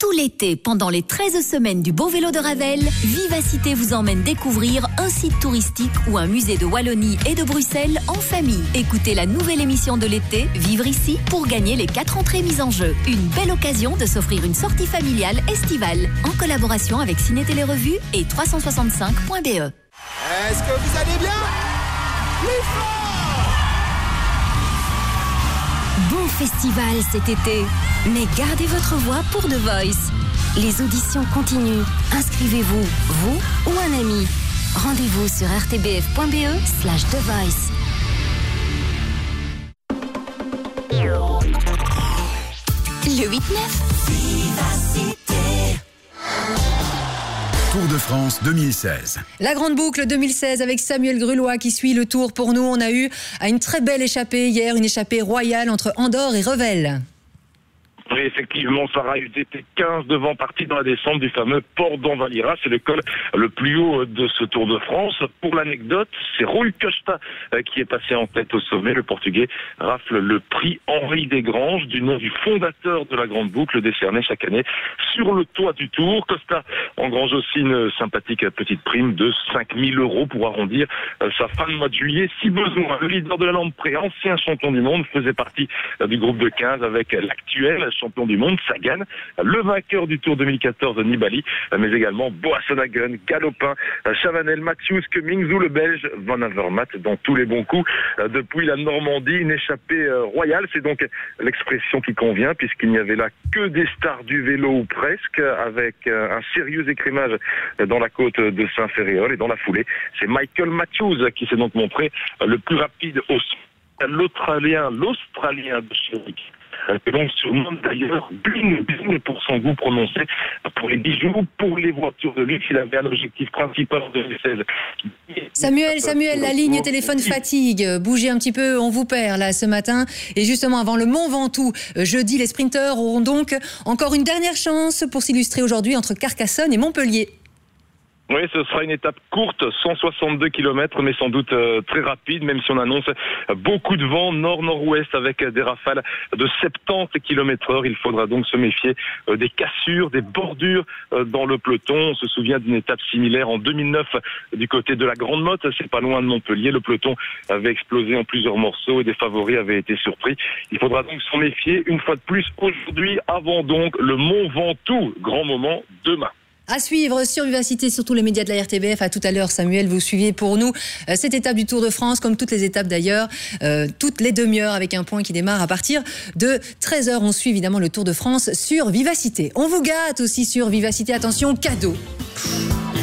Tout l'été, pendant les 13 semaines du Beau Vélo de Ravel, Vivacité vous emmène découvrir un site touristique ou un musée de Wallonie et de Bruxelles en famille. Écoutez la nouvelle émission de l'été, Vivre ici, pour gagner les 4 entrées mises en jeu. Une belle occasion de s'offrir une sortie familiale estivale, en collaboration avec Ciné Télé Revue et 365.be. Est-ce que vous allez bien? Plus festival cet été, mais gardez votre voix pour The Voice. Les auditions continuent. Inscrivez-vous, vous ou un ami. Rendez-vous sur rtbf.be slash The Voice. Le 8-9. Tour de France 2016. La grande boucle 2016 avec Samuel Grulois qui suit le tour pour nous. On a eu à une très belle échappée hier, une échappée royale entre Andorre et Revel. Oui, effectivement, Sarah UTT 15 devant partie dans la descente du fameux port d'Anvalira. C'est le col le plus haut de ce Tour de France. Pour l'anecdote, c'est Rui Costa euh, qui est passé en tête au sommet. Le Portugais rafle le prix Henri Desgranges du nom du fondateur de la Grande Boucle décerné chaque année sur le toit du Tour. Costa engrange aussi une sympathique petite prime de 5000 euros pour arrondir euh, sa fin de mois de juillet si besoin. Le leader de la lampe pré, ancien champion du monde, faisait partie euh, du groupe de 15 avec l'actuel champion du monde, Sagan, le vainqueur du Tour 2014, Nibali, mais également Boassonagen, Galopin, Chavanel, Matthews, Cummings ou le Belge Van Avermaet dans tous les bons coups. Depuis la Normandie, une échappée euh, royale, c'est donc l'expression qui convient puisqu'il n'y avait là que des stars du vélo ou presque, avec euh, un sérieux écrémage dans la côte de Saint-Ferréol et dans la foulée, c'est Michael Matthews qui s'est donc montré le plus rapide au l'Australien, l'Australien de Chéric que l'on surnomme d'ailleurs Bling Bling pour son goût prononcé pour les bijoux, pour les voitures de luxe. Il avait un objectif principal en 2016. Samuel, Samuel, la ligne téléphone fatigue. Bougez un petit peu, on vous perd là ce matin. Et justement, avant le Mont Ventoux, jeudi, les sprinteurs auront donc encore une dernière chance pour s'illustrer aujourd'hui entre Carcassonne et Montpellier. Oui, ce sera une étape courte, 162 km, mais sans doute euh, très rapide, même si on annonce beaucoup de vent nord-nord-ouest avec des rafales de 70 km heure. Il faudra donc se méfier euh, des cassures, des bordures euh, dans le peloton. On se souvient d'une étape similaire en 2009 du côté de la Grande Motte, c'est pas loin de Montpellier. Le peloton avait explosé en plusieurs morceaux et des favoris avaient été surpris. Il faudra donc s'en méfier une fois de plus aujourd'hui, avant donc le Mont Ventoux. Grand moment demain. À suivre sur Vivacité, sur tous les médias de la RTBF. À tout à l'heure, Samuel, vous suivez pour nous euh, cette étape du Tour de France, comme toutes les étapes d'ailleurs, euh, toutes les demi-heures avec un point qui démarre à partir de 13h. On suit évidemment le Tour de France sur Vivacité. On vous gâte aussi sur Vivacité. Attention, cadeau.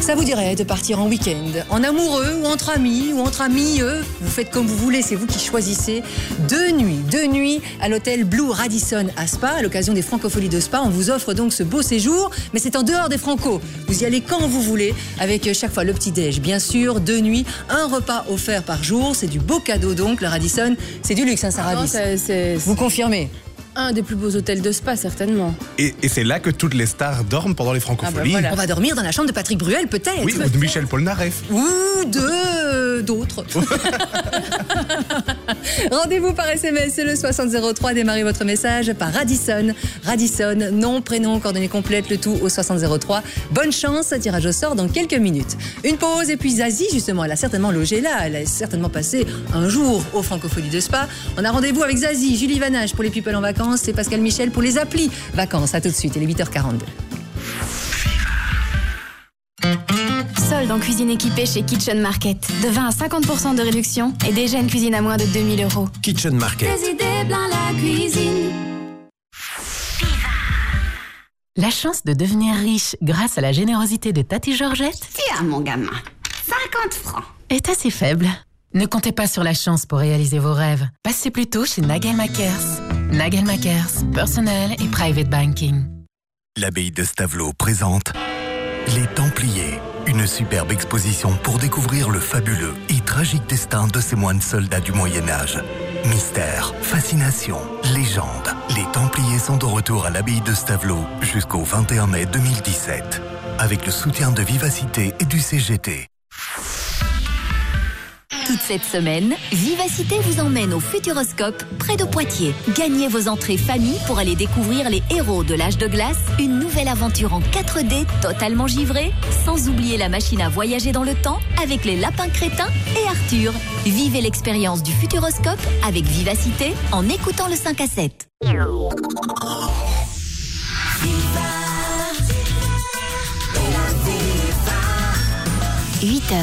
Ça vous dirait de partir en week-end, en amoureux ou entre amis ou entre amis Vous faites comme vous voulez, c'est vous qui choisissez. Deux nuits, deux nuits à l'hôtel Blue Radisson à Spa, à l'occasion des Francopholies de Spa. On vous offre donc ce beau séjour, mais c'est en dehors des Franco. Vous y allez quand vous voulez, avec chaque fois le petit-déj, bien sûr, deux nuits, un repas offert par jour. C'est du beau cadeau donc, le Radisson. C'est du luxe, hein, Sarah Non, c'est- Vous confirmez? Un des plus beaux hôtels de spa, certainement. Et, et c'est là que toutes les stars dorment pendant les. Ah bah On va dormir dans la chambre de Patrick Bruel, peut-être Oui, ou de Michel Polnareff. ou de d'autres. Rendez-vous par SMS, le 6003. Démarrez votre message par Radisson. Radisson, nom, prénom, coordonnées complètes, le tout au 6003. Bonne chance, tirage au sort dans quelques minutes. Une pause et puis Zazie, justement, elle a certainement logé là. Elle a certainement passé un jour au Francophonie de Spa. On a rendez-vous avec Zazie, Julie Vanage pour les people en vacances et Pascal Michel pour les applis vacances. À tout de suite, il est 8h42. Solde en cuisine équipée chez Kitchen Market. De 20 à 50% de réduction et déjà une cuisine à moins de 2000 euros. Kitchen Market. Des idées la cuisine. La chance de devenir riche grâce à la générosité de Tati Georgette? Tiens, mon gamin, 50 francs. est assez faible. Ne comptez pas sur la chance pour réaliser vos rêves. Passez plutôt chez Nagel Makers. Nagel Makers, personnel et private banking. L'abbaye de Stavelot présente Les Templiers, une superbe exposition pour découvrir le fabuleux et tragique destin de ces moines soldats du Moyen Âge. Mystère, fascination, légende. Les Templiers sont de retour à l'abbaye de Stavelot jusqu'au 21 mai 2017. Avec le soutien de Vivacité et du CGT. Toute cette semaine, Vivacité vous emmène au Futuroscope, près de Poitiers. Gagnez vos entrées famille pour aller découvrir les héros de l'âge de glace, une nouvelle aventure en 4D totalement givrée, sans oublier la machine à voyager dans le temps avec les lapins crétins et Arthur. Vivez l'expérience du Futuroscope avec Vivacité en écoutant le 5 à 7. 8h,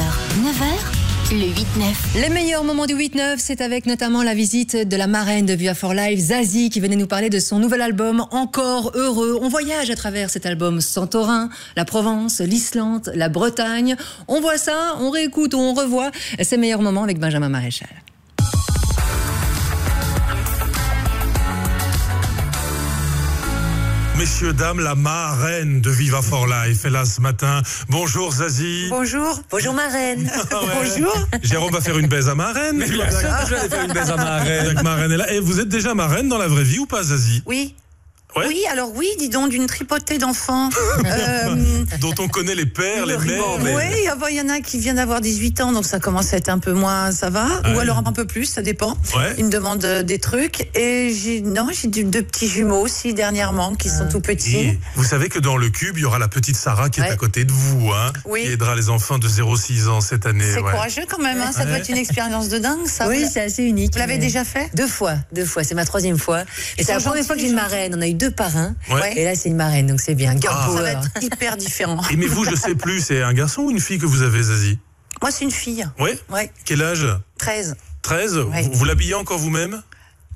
9h, le 8-9. Les meilleurs moments du 8-9, c'est avec notamment la visite de la marraine de Via for Life, Zazie, qui venait nous parler de son nouvel album Encore heureux. On voyage à travers cet album Santorin, la Provence, l'Islande, la Bretagne. On voit ça, on réécoute ou on revoit ces meilleurs moments avec Benjamin Maréchal. Messieurs, dames, la marraine de Viva for Life est là ce matin. Bonjour Zazie. Bonjour, bonjour ma reine. Ah ouais. Bonjour. Jérôme va faire une baise à ma reine. Mais bien sûr que je vais aller faire une baise à ma reine. Donc, ma reine est là. Et vous êtes déjà ma reine dans la vraie vie ou pas Zazie? Oui. Ouais. Oui, alors oui, dis donc, d'une tripotée d'enfants. Euh, Dont on connaît les pères, les mères. mais- Oui, ah bah, il y en a qui viennent d'avoir 18 ans, donc ça commence à être un peu moins, ça va. Ah Ou alors un peu plus, ça dépend. Ouais. Ils me demandent euh, des trucs. Et j'ai, non, j'ai deux petits jumeaux aussi dernièrement qui sont tout petits. Et vous savez que dans le cube, il y aura la petite Sarah qui est à côté de vous, hein, Oui. qui aidera les enfants de 0-6 ans cette année. C'est ouais. courageux quand même, hein, ça doit être une expérience de dingue, ça. Oui, Vous- c'est assez unique. Vous l'avez Mais- déjà fait? Deux fois, deux fois. C'est ma troisième fois. Et c'est la première fois que j'ai une marraine. On a eu deux parrains. Ouais. Et là, c'est une marraine, donc c'est bien. Girl Ah. Ça power. va être hyper différent. Et mais vous, je sais plus, c'est un garçon ou une fille que vous avez, Zazie? Moi, c'est une fille. Oui Ouais, Quel âge? 13. 13 Ouais. Vous, vous l'habillez encore vous-même?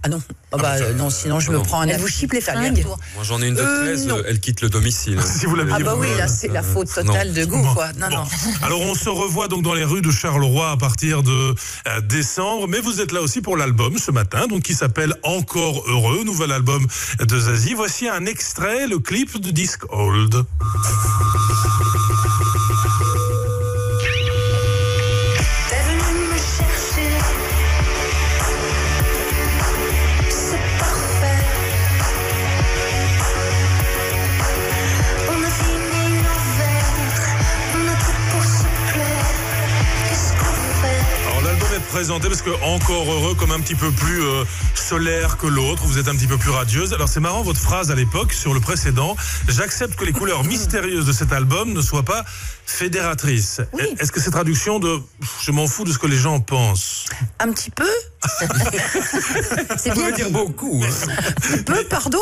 Ah non, ah bah, euh, non, sinon je me prends un Elle vous chipe les fringues Moi j'en ai une de Euh, 13, non. elle quitte le domicile. Si vous Ah bah oui, là c'est la faute totale de goût, Bon. quoi. Non, Bon. non. Alors on se revoit donc dans les rues de Charleroi à partir de euh, décembre, mais vous êtes là aussi pour l'album ce matin, donc qui s'appelle Encore heureux, nouvel album de Zazie. Voici un extrait, le clip de Disc Old. Présenté parce que Encore heureux comme un petit peu plus euh, solaire que l'autre, vous êtes un petit peu plus radieuse. Alors c'est marrant votre phrase à l'époque sur le précédent, j'accepte que les couleurs mystérieuses de cet album ne soient pas fédératrices. Est-ce que c'est traduction de je m'en fous de ce que les gens pensent? Un petit peu Ça veut dire beaucoup. hein. Peu, pardon.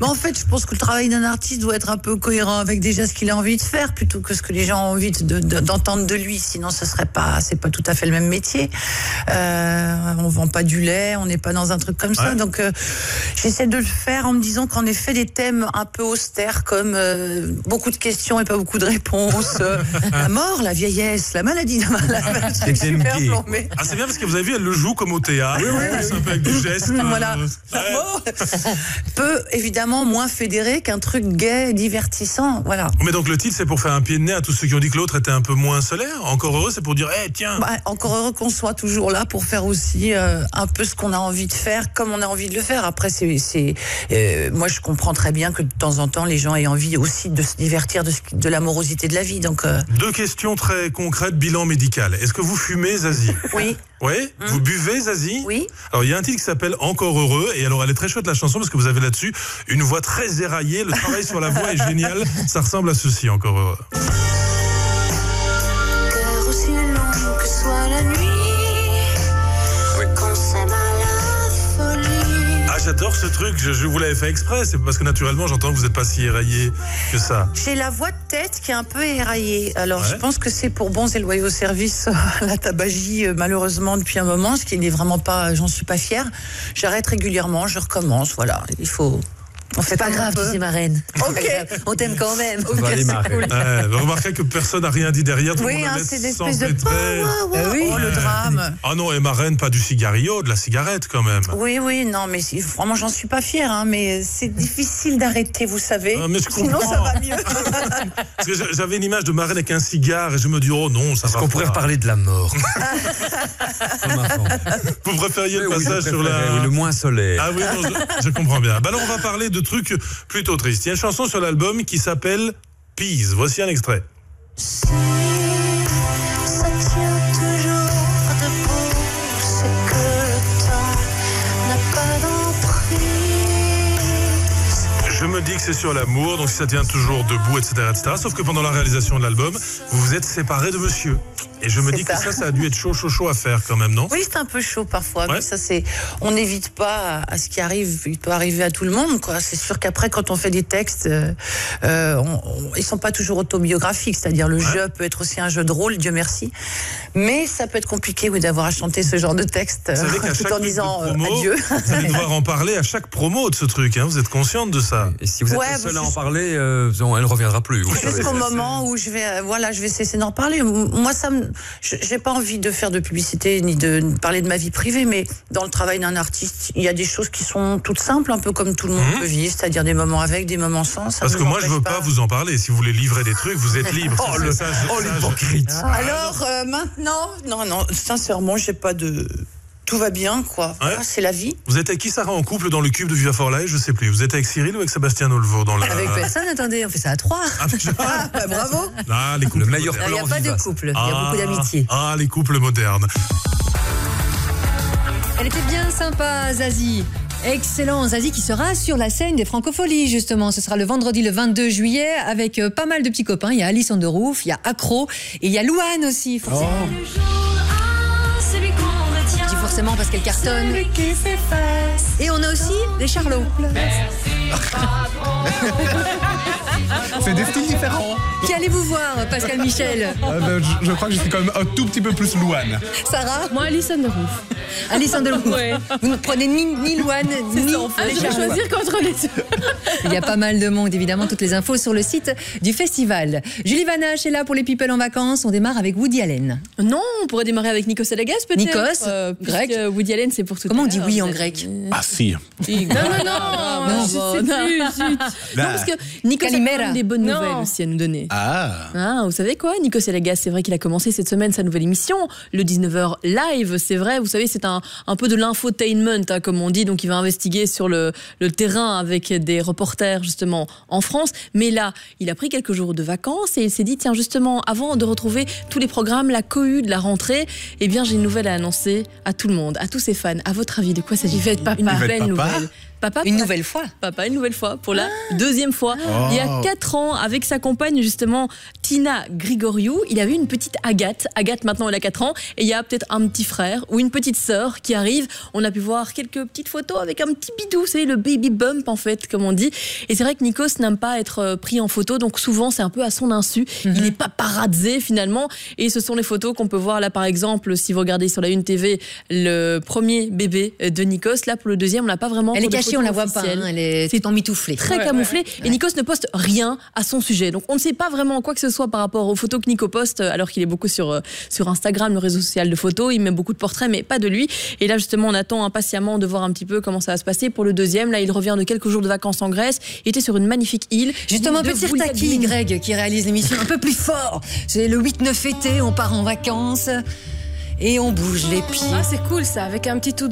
Mais en fait, je pense que le travail d'un artiste doit être un peu cohérent avec déjà ce qu'il a envie de faire plutôt que ce que les gens ont envie de- de- d'entendre de, lui. Sinon, ce serait pas, c'est pas tout à fait le même métier. Euh, on vend pas du lait, on n'est pas dans un truc comme ça. Donc, euh, j'essaie de le faire en me disant qu'en effet, des thèmes un peu austères comme euh, beaucoup de questions et pas beaucoup de réponses. euh, la mort, la vieillesse, la maladie, la maladie. C'est. Ah, c'est bien parce que vous avez vu, elle le joue comme au théâtre. Oui, oui, C'est un peu avec des gestes. Voilà. euh, ouais. peut évidemment moins fédérer qu'un truc gai, divertissant. Voilà. Mais donc le titre, c'est pour faire un pied de nez à tous ceux qui ont dit que l'autre était un peu moins solaire. Encore heureux, c'est pour dire, eh tiens. Bah, encore heureux qu'on soit toujours là pour faire aussi euh, un peu ce qu'on a envie de faire, comme on a envie de le faire. Après, c'est, euh, moi, je comprends très bien que de temps en temps, les gens aient envie aussi de se divertir de, de l'amorosité de la vie. Donc, euh, Deux questions très concrètes, bilan médical. Est-ce que vous fumez, Zazie? Oui. Oui Vous buvez, Zazie Oui. Alors, il y a un titre qui s'appelle Encore heureux. Et alors, elle est très chouette, la chanson, parce que vous avez là-dessus une voix très éraillée. Le travail sur la voix est génial. Ça ressemble à ceci, Encore heureux. J'adore ce truc. Je, je vous l'avais fait exprès. C'est parce que naturellement, j'entends que vous n'êtes pas si éraillé que ça. J'ai la voix de tête qui est un peu éraillée. Alors, Ouais. je pense que c'est pour bons et loyaux services la tabagie, euh, malheureusement, depuis un moment, ce qui n'est vraiment pas, j'en suis pas fière. J'arrête régulièrement, je recommence. Voilà, il faut. On fait Pas grave, tu sais, ma reine. Ok. On t'aime quand même. Marie. Ouais, vous remarquez que personne n'a rien dit derrière. Tout Oui, hein, c'est des espèces de. Oh, oh, le drame. Ah non, et ma reine, pas du cigarillo, de la cigarette quand même. Oui, oui, non, mais vraiment, j'en suis pas fière, hein, mais c'est difficile d'arrêter, vous savez. Ah, mais je Sinon, ça va mieux. Parce que j'a- j'avais une image de ma reine avec un cigare et je me dis, oh non, ça va. qu'on pourrait reparler de la mort? Vous préfériez le Oui, oui, passage sur la. oui, le moins solaire. Ah oui, non, je, je comprends bien. Bah alors, on va parler de trucs plutôt tristes. Il y a une chanson sur l'album qui s'appelle Peace. Voici un extrait. Je me dis que c'est sur l'amour, donc ça tient toujours debout, etc., etc. Sauf que pendant la réalisation de l'album, vous vous êtes séparés de monsieur. Et je me dis que ça. ça, a dû être chaud, chaud, chaud à faire quand même, non? Oui, c'est un peu chaud parfois, Ouais. mais ça c'est, on n'évite pas à, ce qui arrive, il peut arriver à tout le monde, quoi. C'est sûr qu'après, quand on fait des textes, euh, euh, on- on- ils sont pas toujours autobiographiques, c'est-à-dire le jeu peut être aussi un jeu de rôle, Dieu merci, mais ça peut être compliqué, oui, d'avoir à chanter ce genre de texte euh, tout en disant euh, promo, adieu. vous allez devoir en parler à chaque promo de ce truc, hein. vous êtes consciente de ça Et si vous êtes Ouais, le seul bah, à en parler, euh, elle ne reviendra plus. Jusqu'au moment où je vais, euh, voilà, je vais cesser d'en parler. Moi, ça, me- j'ai pas envie de faire de publicité ni de parler de ma vie privée, mais dans le travail d'un artiste, il y a des choses qui sont toutes simples, un peu comme tout le monde peut vivre, c'est-à-dire des moments avec, des moments sans. Ça Parce que moi, je veux pas vous en parler. Si vous voulez livrer des trucs, vous êtes libre. Oh, le- Ça, je- oh, ça, je-. Alors euh, maintenant, non, non, sincèrement, j'ai pas de. Tout va bien, quoi. Ouais. C'est la vie. Vous êtes avec qui, Sarah, en couple dans le cube de Viva for Life Je sais plus. Vous êtes avec Cyril ou avec Sébastien Olvo dans la... Avec personne, attendez, on fait ça à trois. Ah, Ah, bah, bravo. Ah, les couples Le meilleur. Il n'y a pas de couple, il y a Ah, beaucoup d'amitié. Ah, les couples modernes. Elle était bien sympa, Zazie. Excellent, Zazie qui sera sur la scène des Francopholies justement. Ce sera le vendredi le 22 juillet avec euh, pas mal de petits copains. Il y a Alice on the Roof, il y a Accro et il y a Louane aussi. Forcément. Dis forcément parce qu'elle cartonne. Et on a aussi les Charlots. C'est des styles différents. Qui allez-vous voir, Pascal Michel Euh, ben, je, je crois que je suis quand même un tout petit peu plus Louane. Sarah Moi, Alison de Roof. Alice on the Roof. Ouais. Vous ne prenez ni, ni Louane, ni Ah, je vais choisir qu'entre les deux. Il y a pas mal de monde, évidemment, toutes les infos sur le site du festival. Julie Vanache est là pour les people en vacances. On démarre avec Woody Allen. Non, on pourrait démarrer avec Nikos Alagas peut-être. Nikos, euh, grec. Woody Allen, c'est pour tout Comment on dit oui en grec Ah si. Non, non, non, Non, plus, zut. Bah. Non, parce que Nikos a quand Calimera. même des bonnes Non. nouvelles aussi à nous donner. Ah. Ah, vous savez quoi Nikos Alagas, c'est vrai qu'il a commencé cette semaine sa nouvelle émission, le 19h live, c'est vrai, vous savez, c'est un, un peu de l'infotainment, hein, comme on dit, donc il va investiguer sur le, le terrain avec des reporters, justement, en France. Mais là, il a pris quelques jours de vacances et il s'est dit, tiens, justement, avant de retrouver tous les programmes, la cohue de la rentrée, eh bien, j'ai une nouvelle à annoncer à tout le monde, à tous ses fans. À votre avis, de quoi s'agit-il? Il va être papa. Une papa nouvelle. Papa, Une nouvelle fois. Papa, une nouvelle fois, pour la deuxième fois. Oh. Il y a quatre ans, avec sa compagne, justement, Tina Grigoriou, il avait une petite Agathe. Agathe, maintenant, elle a 4 ans. Et il y a peut-être un petit frère ou une petite sœur qui arrive. On a pu voir quelques petites photos avec un petit bidou, c'est le baby bump, en fait, comme on dit. Et c'est vrai que Nikos n'aime pas être euh, pris en photo, donc souvent, c'est un peu à son insu. Il est paparazzé, finalement. Et ce sont les photos qu'on peut voir là, par exemple, si vous regardez sur la Une TV, le premier bébé de Nikos. Là, pour le deuxième, on n'a pas vraiment. Elle est on la voit pas. hein, Elle est C'est tout emmitouflée. très camouflé. Et Nikos ne poste rien à son sujet. Donc on ne sait pas vraiment quoi que ce soit par rapport aux photos que Nico poste, euh, alors qu'il est beaucoup sur, euh, sur Instagram, le réseau social de photos. Il met beaucoup de portraits, mais pas de lui. Et là, justement, on attend impatiemment de voir un petit peu comment ça va se passer pour le deuxième. Là, il revient de quelques jours de vacances en Grèce. Il était sur une magnifique île. Justement, petit. Taki, Greg, qui réalise l'émission un peu plus fort. C'est le 8-9 été, on part en vacances et on bouge les pieds. Ah, c'est cool ça, avec un petit tout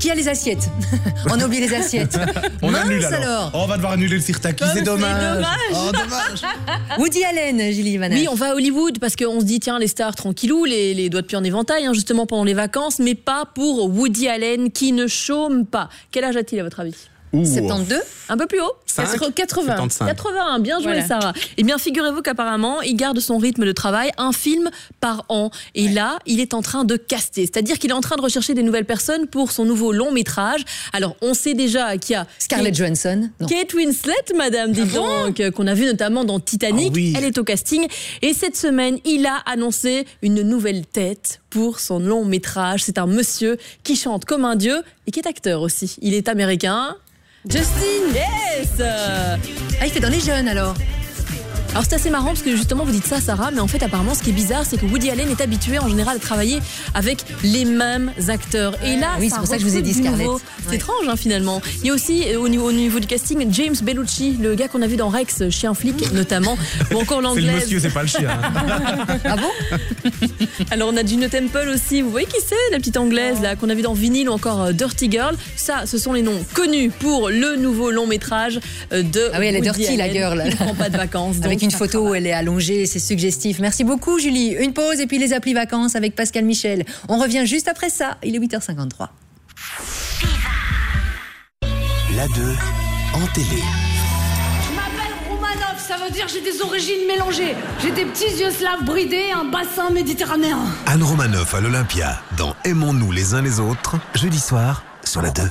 Qui a les assiettes On a oublié les assiettes. On Mince annule alors. alors. Oh, on va devoir annuler le Sirtaki, c'est dommage. dommage. Oh, dommage. Woody Allen, Julie Vanache. Oui, on va à Hollywood parce qu'on se dit, tiens, les stars tranquillou, les, les doigts de pied en éventail, hein, justement pendant les vacances, mais pas pour Woody Allen qui ne chôme pas. Quel âge a-t-il à votre avis? Ouh. 72 Un peu plus haut Cinq 80. 75. 81, bien joué Voilà. Sarah. Eh bien, figurez-vous qu'apparemment, il garde son rythme de travail, un film par an. Et là, il est en train de caster. C'est-à-dire qu'il est en train de rechercher des nouvelles personnes pour son nouveau long métrage. Alors, on sait déjà qu'il y a Scarlett Johansson. Non. Kate Winslet, madame, dis donc, euh, qu'on a vu notamment dans Titanic. Ah oui. Elle est au casting. Et cette semaine, il a annoncé une nouvelle tête pour son long métrage. C'est un monsieur qui chante comme un dieu et qui est acteur aussi. Il est américain. Justin Yes. Ah, il fait dans les jeunes alors Alors c'est assez marrant parce que justement vous dites ça Sarah, mais en fait apparemment ce qui est bizarre c'est que Woody Allen est habitué en général à travailler avec les mêmes acteurs. Et là, Oui, c'est pour ça que je vous ai dit, Scarlett. nouveau. C'est Ouais. étrange hein, finalement. Il y a aussi euh, au niveau, au niveau du casting James Bellucci, le gars qu'on a vu dans Rex, Chien flic notamment, ou encore C'est le l'anglaise. monsieur, c'est pas le chien. Ah bon Alors on a Juno Temple aussi, vous voyez qui c'est, la petite anglaise là qu'on a vu dans Vinyl ou encore euh, Dirty Girl? Ça, ce sont les noms connus pour le nouveau long métrage euh, de Ah oui, elle est Woody dirty la girl. ne prend pas de vacances. Avec une photo où elle est allongée, c'est suggestif. Merci beaucoup Julie. Une pause et puis les applis vacances avec Pascal Michel. On revient juste après ça. Il est 8h53. La 2 en télé. Je m'appelle Romanov, ça veut dire j'ai des origines mélangées. J'ai des petits yeux slaves bridés et un bassin méditerranéen. Anne Romanoff à l'Olympia dans Aimons-nous les uns les autres, jeudi soir sur la 2.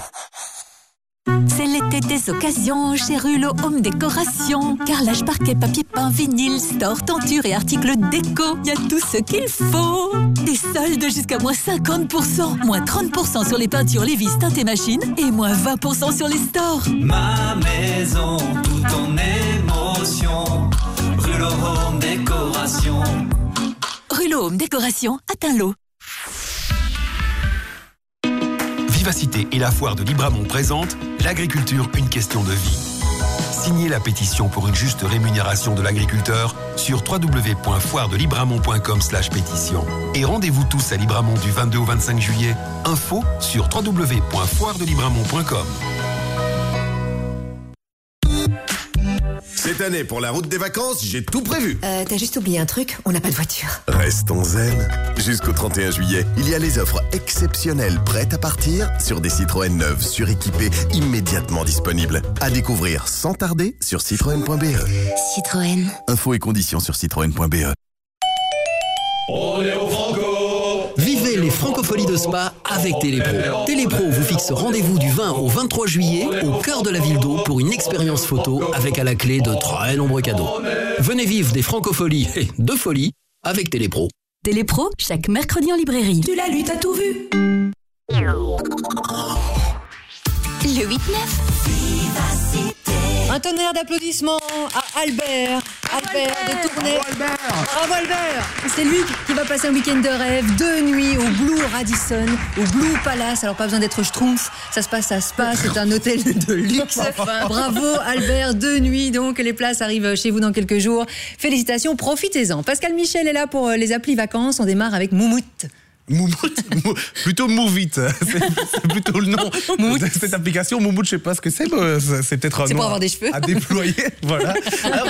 C'est l'été des occasions chez Rulo Home Décoration. Carrelage, parquet, papier peint, vinyle, store, tenture et articles déco. Il y a tout ce qu'il faut. Des soldes jusqu'à moins 50%, moins 30% sur les peintures Lévis, teintes et machines et moins 20% sur les stores. Ma maison, tout en émotion. Rue Home Décoration. Rulo Home Décoration, atteint l'eau. Et la foire de Libramont présentent L'agriculture, une question de vie. Signez la pétition pour une juste rémunération de l'agriculteur sur www.foiredelibramont.com slash pétition. Et rendez-vous tous à Libramont du 22 au 25 juillet. Info sur www.foiredelibramont.com. Cette année, pour la route des vacances, j'ai tout prévu. Euh, t'as juste oublié un truc, on n'a pas de voiture. Restons zen. Jusqu'au 31 juillet, il y a les offres exceptionnelles prêtes à partir sur des Citroën neuves suréquipées immédiatement disponibles. À découvrir sans tarder sur citroën.be. Citroën. Infos et conditions sur citroën.be. On est au Franco Vivez les de Spa avec Télépro. Télépro vous fixe rendez-vous du 20 au 23 juillet au cœur de la ville d'eau pour une expérience photo avec à la clé de très nombreux cadeaux. Venez vivre des francopholies et de folie avec Télépro. Télépro, chaque mercredi en librairie. Tu l'as lu, t'as tout vu. Le 8-9. Un tonnerre d'applaudissements à Albert. Albert de Tournai. Bravo Albert. C'est lui qui va passer un week-end de rêve, deux nuits au Blue Radisson, au Blue Palace. Alors pas besoin d'être schtroumpf, ça se passe à Spa, c'est un hôtel de luxe. Bravo Albert, deux nuits donc, les places arrivent chez vous dans quelques jours. Félicitations, profitez-en. Pascal Michel est là pour euh, les applis vacances. On démarre avec Moumout. Moumout, mou- plutôt Move It. C'est plutôt le nom de cette application. Moumout, je sais pas ce que c'est, mais c'est peut-être un C'est nom pour avoir des cheveux. à déployer. voilà. Alors,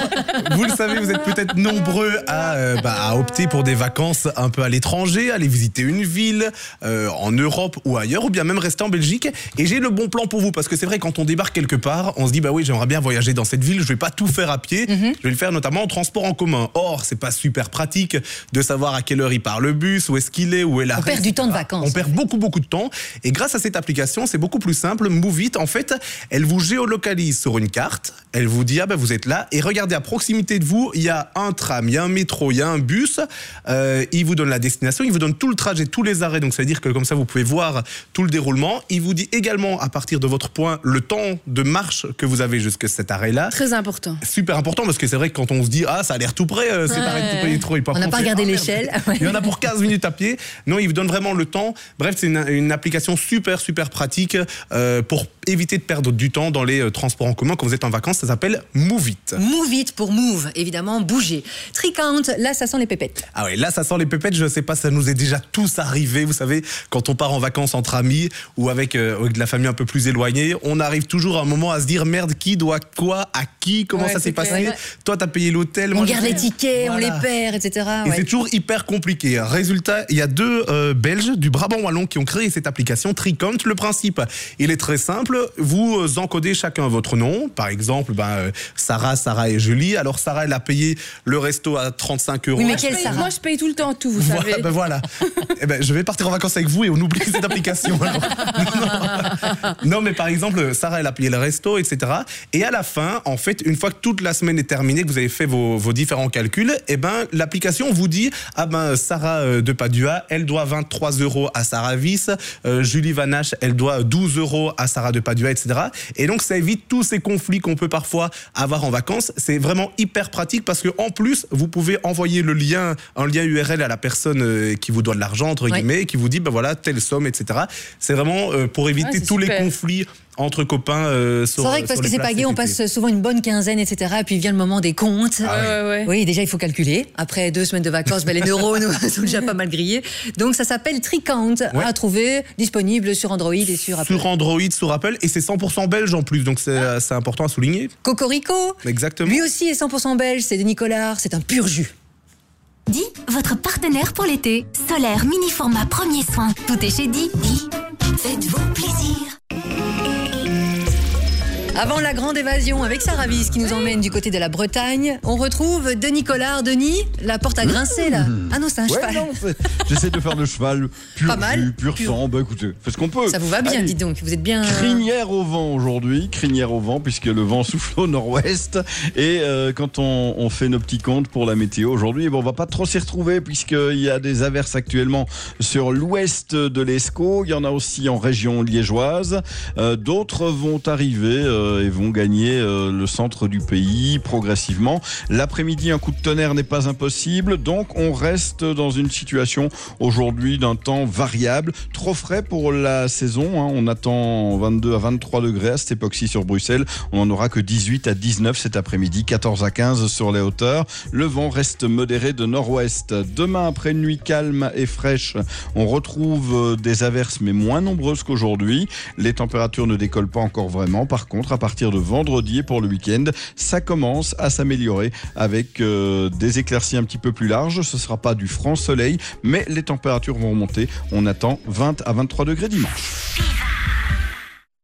vous le savez, vous êtes peut-être nombreux à, euh, bah, à opter pour des vacances un peu à l'étranger, aller visiter une ville euh, en Europe ou ailleurs, ou bien même rester en Belgique. Et j'ai le bon plan pour vous, parce que c'est vrai, quand on débarque quelque part, on se dit, bah oui, j'aimerais bien voyager dans cette ville, je vais pas tout faire à pied, Mhm. je vais le faire notamment en transport en commun. Or, c'est pas super pratique de savoir à quelle heure il part le bus, où est-ce qu'il est, où est la On perd du temps de vacances. on perd beaucoup, beaucoup de temps. Et grâce à cette application, c'est beaucoup plus simple. Move It, en fait, elle vous géolocalise sur une carte. Elle vous dit, ah ben vous êtes là. Et regardez, à proximité de vous, il y a un tram, il y a un métro, il y a un bus. Euh, il vous donne la destination, il vous donne tout le trajet, tous les arrêts. Donc ça veut dire que comme ça, vous pouvez voir tout le déroulement. Il vous dit également, à partir de votre point, le temps de marche que vous avez jusqu'à cet arrêt-là. Très important. Super important parce que c'est vrai que quand on se dit ah ça a l'air tout près euh, cet Ouais. arrêt de tout près, il est trop il On n'a pas regardé Ah, l'échelle. il y en a pour 15 minutes à pied non il vous donne vraiment le temps bref c'est une, une application super super pratique euh, pour éviter de perdre du temps dans les euh, transports en commun quand vous êtes en vacances ça s'appelle Move It Move it pour move, évidemment, bouger. Tricount, là ça sent les pépettes. Ah ouais, là ça sent les pépettes, je sais pas, ça nous est déjà tous arrivé, vous savez, quand on part en vacances entre amis ou avec, euh, avec de la famille un peu plus éloignée, on arrive toujours à un moment à se dire merde, qui doit quoi, à qui, comment Ouais, ça s'est passé, clair. toi t'as payé l'hôtel, On moi, garde les tickets, on les perd, etc. Et ouais. c'est toujours hyper compliqué. Résultat, il y a deux euh, Belges du Brabant Wallon qui ont créé cette application Tricount. Le principe, il est très simple. Vous euh, encodez chacun votre nom. Par exemple, ben, euh, Sarah, Sarah et Julie. Alors Sarah, elle a payé le resto à 35 euros. moi, je paye, moi, je paye tout le temps tout, vous Voilà, savez. ben voilà. Eh ben, je vais partir en vacances avec vous et on oublie cette application. alors. non. Non, mais par exemple, Sarah, elle a payé le resto, etc. Et à la fin, en fait, une fois que toute la semaine est terminée, que vous avez fait vos, vos différents calculs, eh ben, l'application vous dit, ah ben, Sarah euh, de Padua, elle doit 23 euros à Sarah Viss. Euh, Julie Vanache, elle doit 12 euros à Sarah de Padua, etc. Et donc, ça évite tous ces conflits qu'on peut parfois avoir en vacances. C'est vraiment hyper pratique parce que en plus, vous pouvez envoyer le lien, un lien URL à la personne euh, qui vous doit de l'argent, entre Ouais. guillemets, et qui vous dit, ben voilà, telle somme, etc. C'est vraiment euh, pour éviter Ah, c'est tous les conflits entre copains euh, sur C'est vrai que parce que c'est pas gay, on passe souvent une bonne quinzaine, etc. Et puis vient le moment des comptes. Ah Oui, déjà il faut calculer. Après deux semaines de vacances, ben, les neurones sont déjà pas mal grillés. Donc ça s'appelle Tricount Ouais. à trouver, disponible sur Android et sur Apple. Sur Android, sur Apple, et c'est 100% belge en plus, donc c'est Ah. c'est important à souligner. Cocorico, Exactement. lui aussi est 100% belge, c'est de Nicolas, c'est un pur jus. Di, votre partenaire pour l'été. Solaire, mini format, premier soin. Tout est chez Di. Di, faites-vous plaisir. Avant la grande évasion avec Sarah Viss qui nous emmène du côté de la Bretagne, on retrouve Denis Collard. Denis, la porte a grincé là. Ah non, c'est un Ouais, cheval. J'essaie de faire le cheval pur Pas mal, jus, pur, sang. Bah écoutez, faites ce qu'on peut. Ça vous va bien, Allez. dites donc. Vous êtes bien. Crinière au vent aujourd'hui, crinière au vent puisque le vent souffle au nord-ouest et euh, quand on, on fait nos petits comptes pour la météo aujourd'hui, eh ben, on va pas trop s'y retrouver puisqu'il y a des averses actuellement sur l'ouest de l'Escaut, il y en a aussi en région liégeoise, Euh, d'autres vont arriver euh, et vont gagner euh, le centre du pays progressivement. L'après-midi, un coup de tonnerre n'est pas impossible, donc on reste dans une situation aujourd'hui d'un temps variable, trop frais pour la saison. hein. On attend 22 à 23 degrés à cette époque-ci sur Bruxelles. On n'en aura que 18 à 19 cet après-midi, 14 à 15 sur les hauteurs. Le vent reste modéré de nord-ouest. Demain, après une nuit calme et fraîche, on retrouve euh, des averses, mais moins nombreuses qu'aujourd'hui. Les températures ne décollent pas encore vraiment. Par contre, partir de vendredi pour le week-end, ça commence à s'améliorer avec euh, des éclaircies un petit peu plus larges. Ce sera pas du franc soleil, mais les températures vont remonter. On attend 20 à 23 degrés dimanche.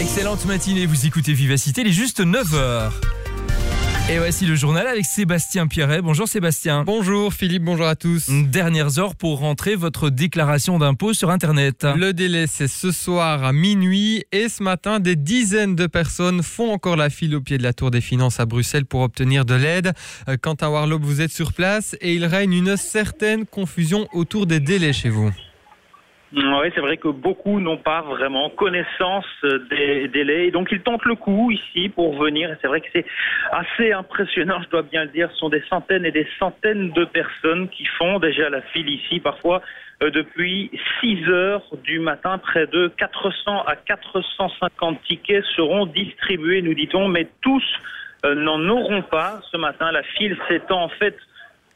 Excellente matinée, vous écoutez Vivacité, il est juste 9h. Et voici le journal avec Sébastien Pierret. Bonjour Sébastien. Bonjour Philippe, bonjour à tous. Dernières heures pour rentrer votre déclaration d'impôt sur Internet. Le délai, c'est ce soir à minuit et ce matin, des dizaines de personnes font encore la file au pied de la Tour des Finances à Bruxelles pour obtenir de l'aide. Euh, Quant à Warlock, vous êtes sur place et il règne une certaine confusion autour des délais chez vous. Oui, c'est vrai que beaucoup n'ont pas vraiment connaissance euh, des délais. Donc, ils tentent le coup ici pour venir. C'est vrai que c'est assez impressionnant, je dois bien le dire. Ce sont des centaines et des centaines de personnes qui font déjà la file ici, parfois euh, depuis 6 heures du matin. Près de 400 à 450 tickets seront distribués, nous dit-on, mais tous euh, n'en auront pas ce matin. La file s'étend en fait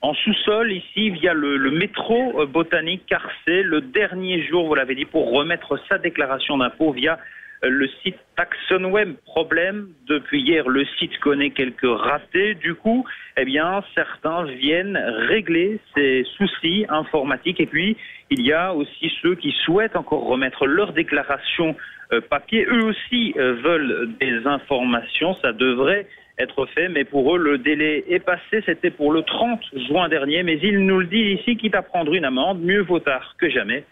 en sous-sol ici via le, métro euh, botanique car c'est le dernier jour, vous l'avez dit, pour remettre sa déclaration d'impôt via euh, le site TaxonWeb. Problème, depuis hier, le site connaît quelques ratés. Du coup, eh bien, certains viennent régler ces soucis informatiques. Et puis, il y a aussi ceux qui souhaitent encore remettre leur déclaration euh, papier. Eux aussi veulent des informations. Ça devrait être fait, mais pour eux, le délai est passé. C'était pour le 30 juin dernier, mais il nous le dit ici, quitte à prendre une amende, mieux vaut tard que jamais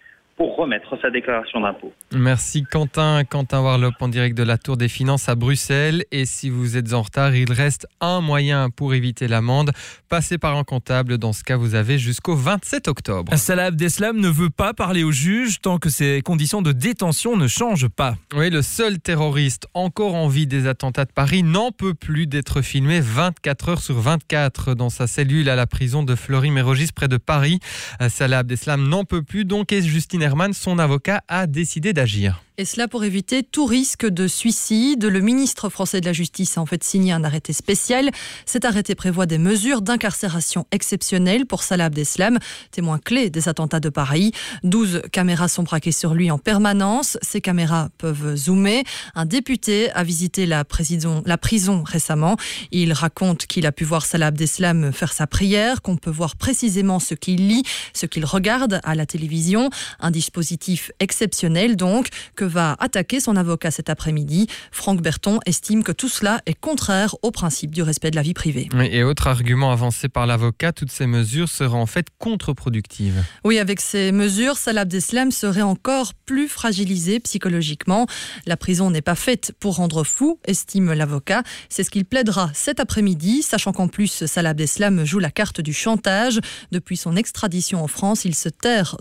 pour remettre sa déclaration d'impôt. Merci Quentin, Quentin Warlop en direct de la Tour des Finances à Bruxelles. Et si vous êtes en retard, il reste un moyen pour éviter l'amende. Passez par un comptable. Dans ce cas, vous avez jusqu'au 27 octobre. Salah Abdeslam ne veut pas parler au juge tant que ses conditions de détention ne changent pas. Oui, le seul terroriste encore en vie des attentats de Paris n'en peut plus d'être filmé 24 heures sur 24 dans sa cellule à la prison de Fleury-Mérogis près de Paris. Euh, Salah Abdeslam n'en peut plus donc et Justine Herman, son avocat, a décidé d'agir. Et cela pour éviter tout risque de suicide. Le ministre français de la Justice a en fait signé un arrêté spécial. Cet arrêté prévoit des mesures d'incarcération exceptionnelles pour Salah Abdeslam, témoin clé des attentats de Paris. 12 caméras sont braquées sur lui en permanence. Ces caméras peuvent zoomer. Un député a visité la prison, la prison récemment. Il raconte qu'il a pu voir Salah Abdeslam faire sa prière, qu'on peut voir précisément ce qu'il lit, ce qu'il regarde à la télévision. Un dispositif exceptionnel donc que va attaquer son avocat cet après-midi. Franck Berton estime que tout cela est contraire au principe du respect de la vie privée. Oui, Et autre argument avancé par l'avocat, toutes ces mesures seraient en fait contre-productives. Oui, avec ces mesures, Salah Abdeslam serait encore plus fragilisé psychologiquement. La prison n'est pas faite pour rendre fou, estime l'avocat. C'est ce qu'il plaidera cet après-midi, sachant qu'en plus Salah Abdeslam joue la carte du chantage. Depuis son extradition en France, il se terre dans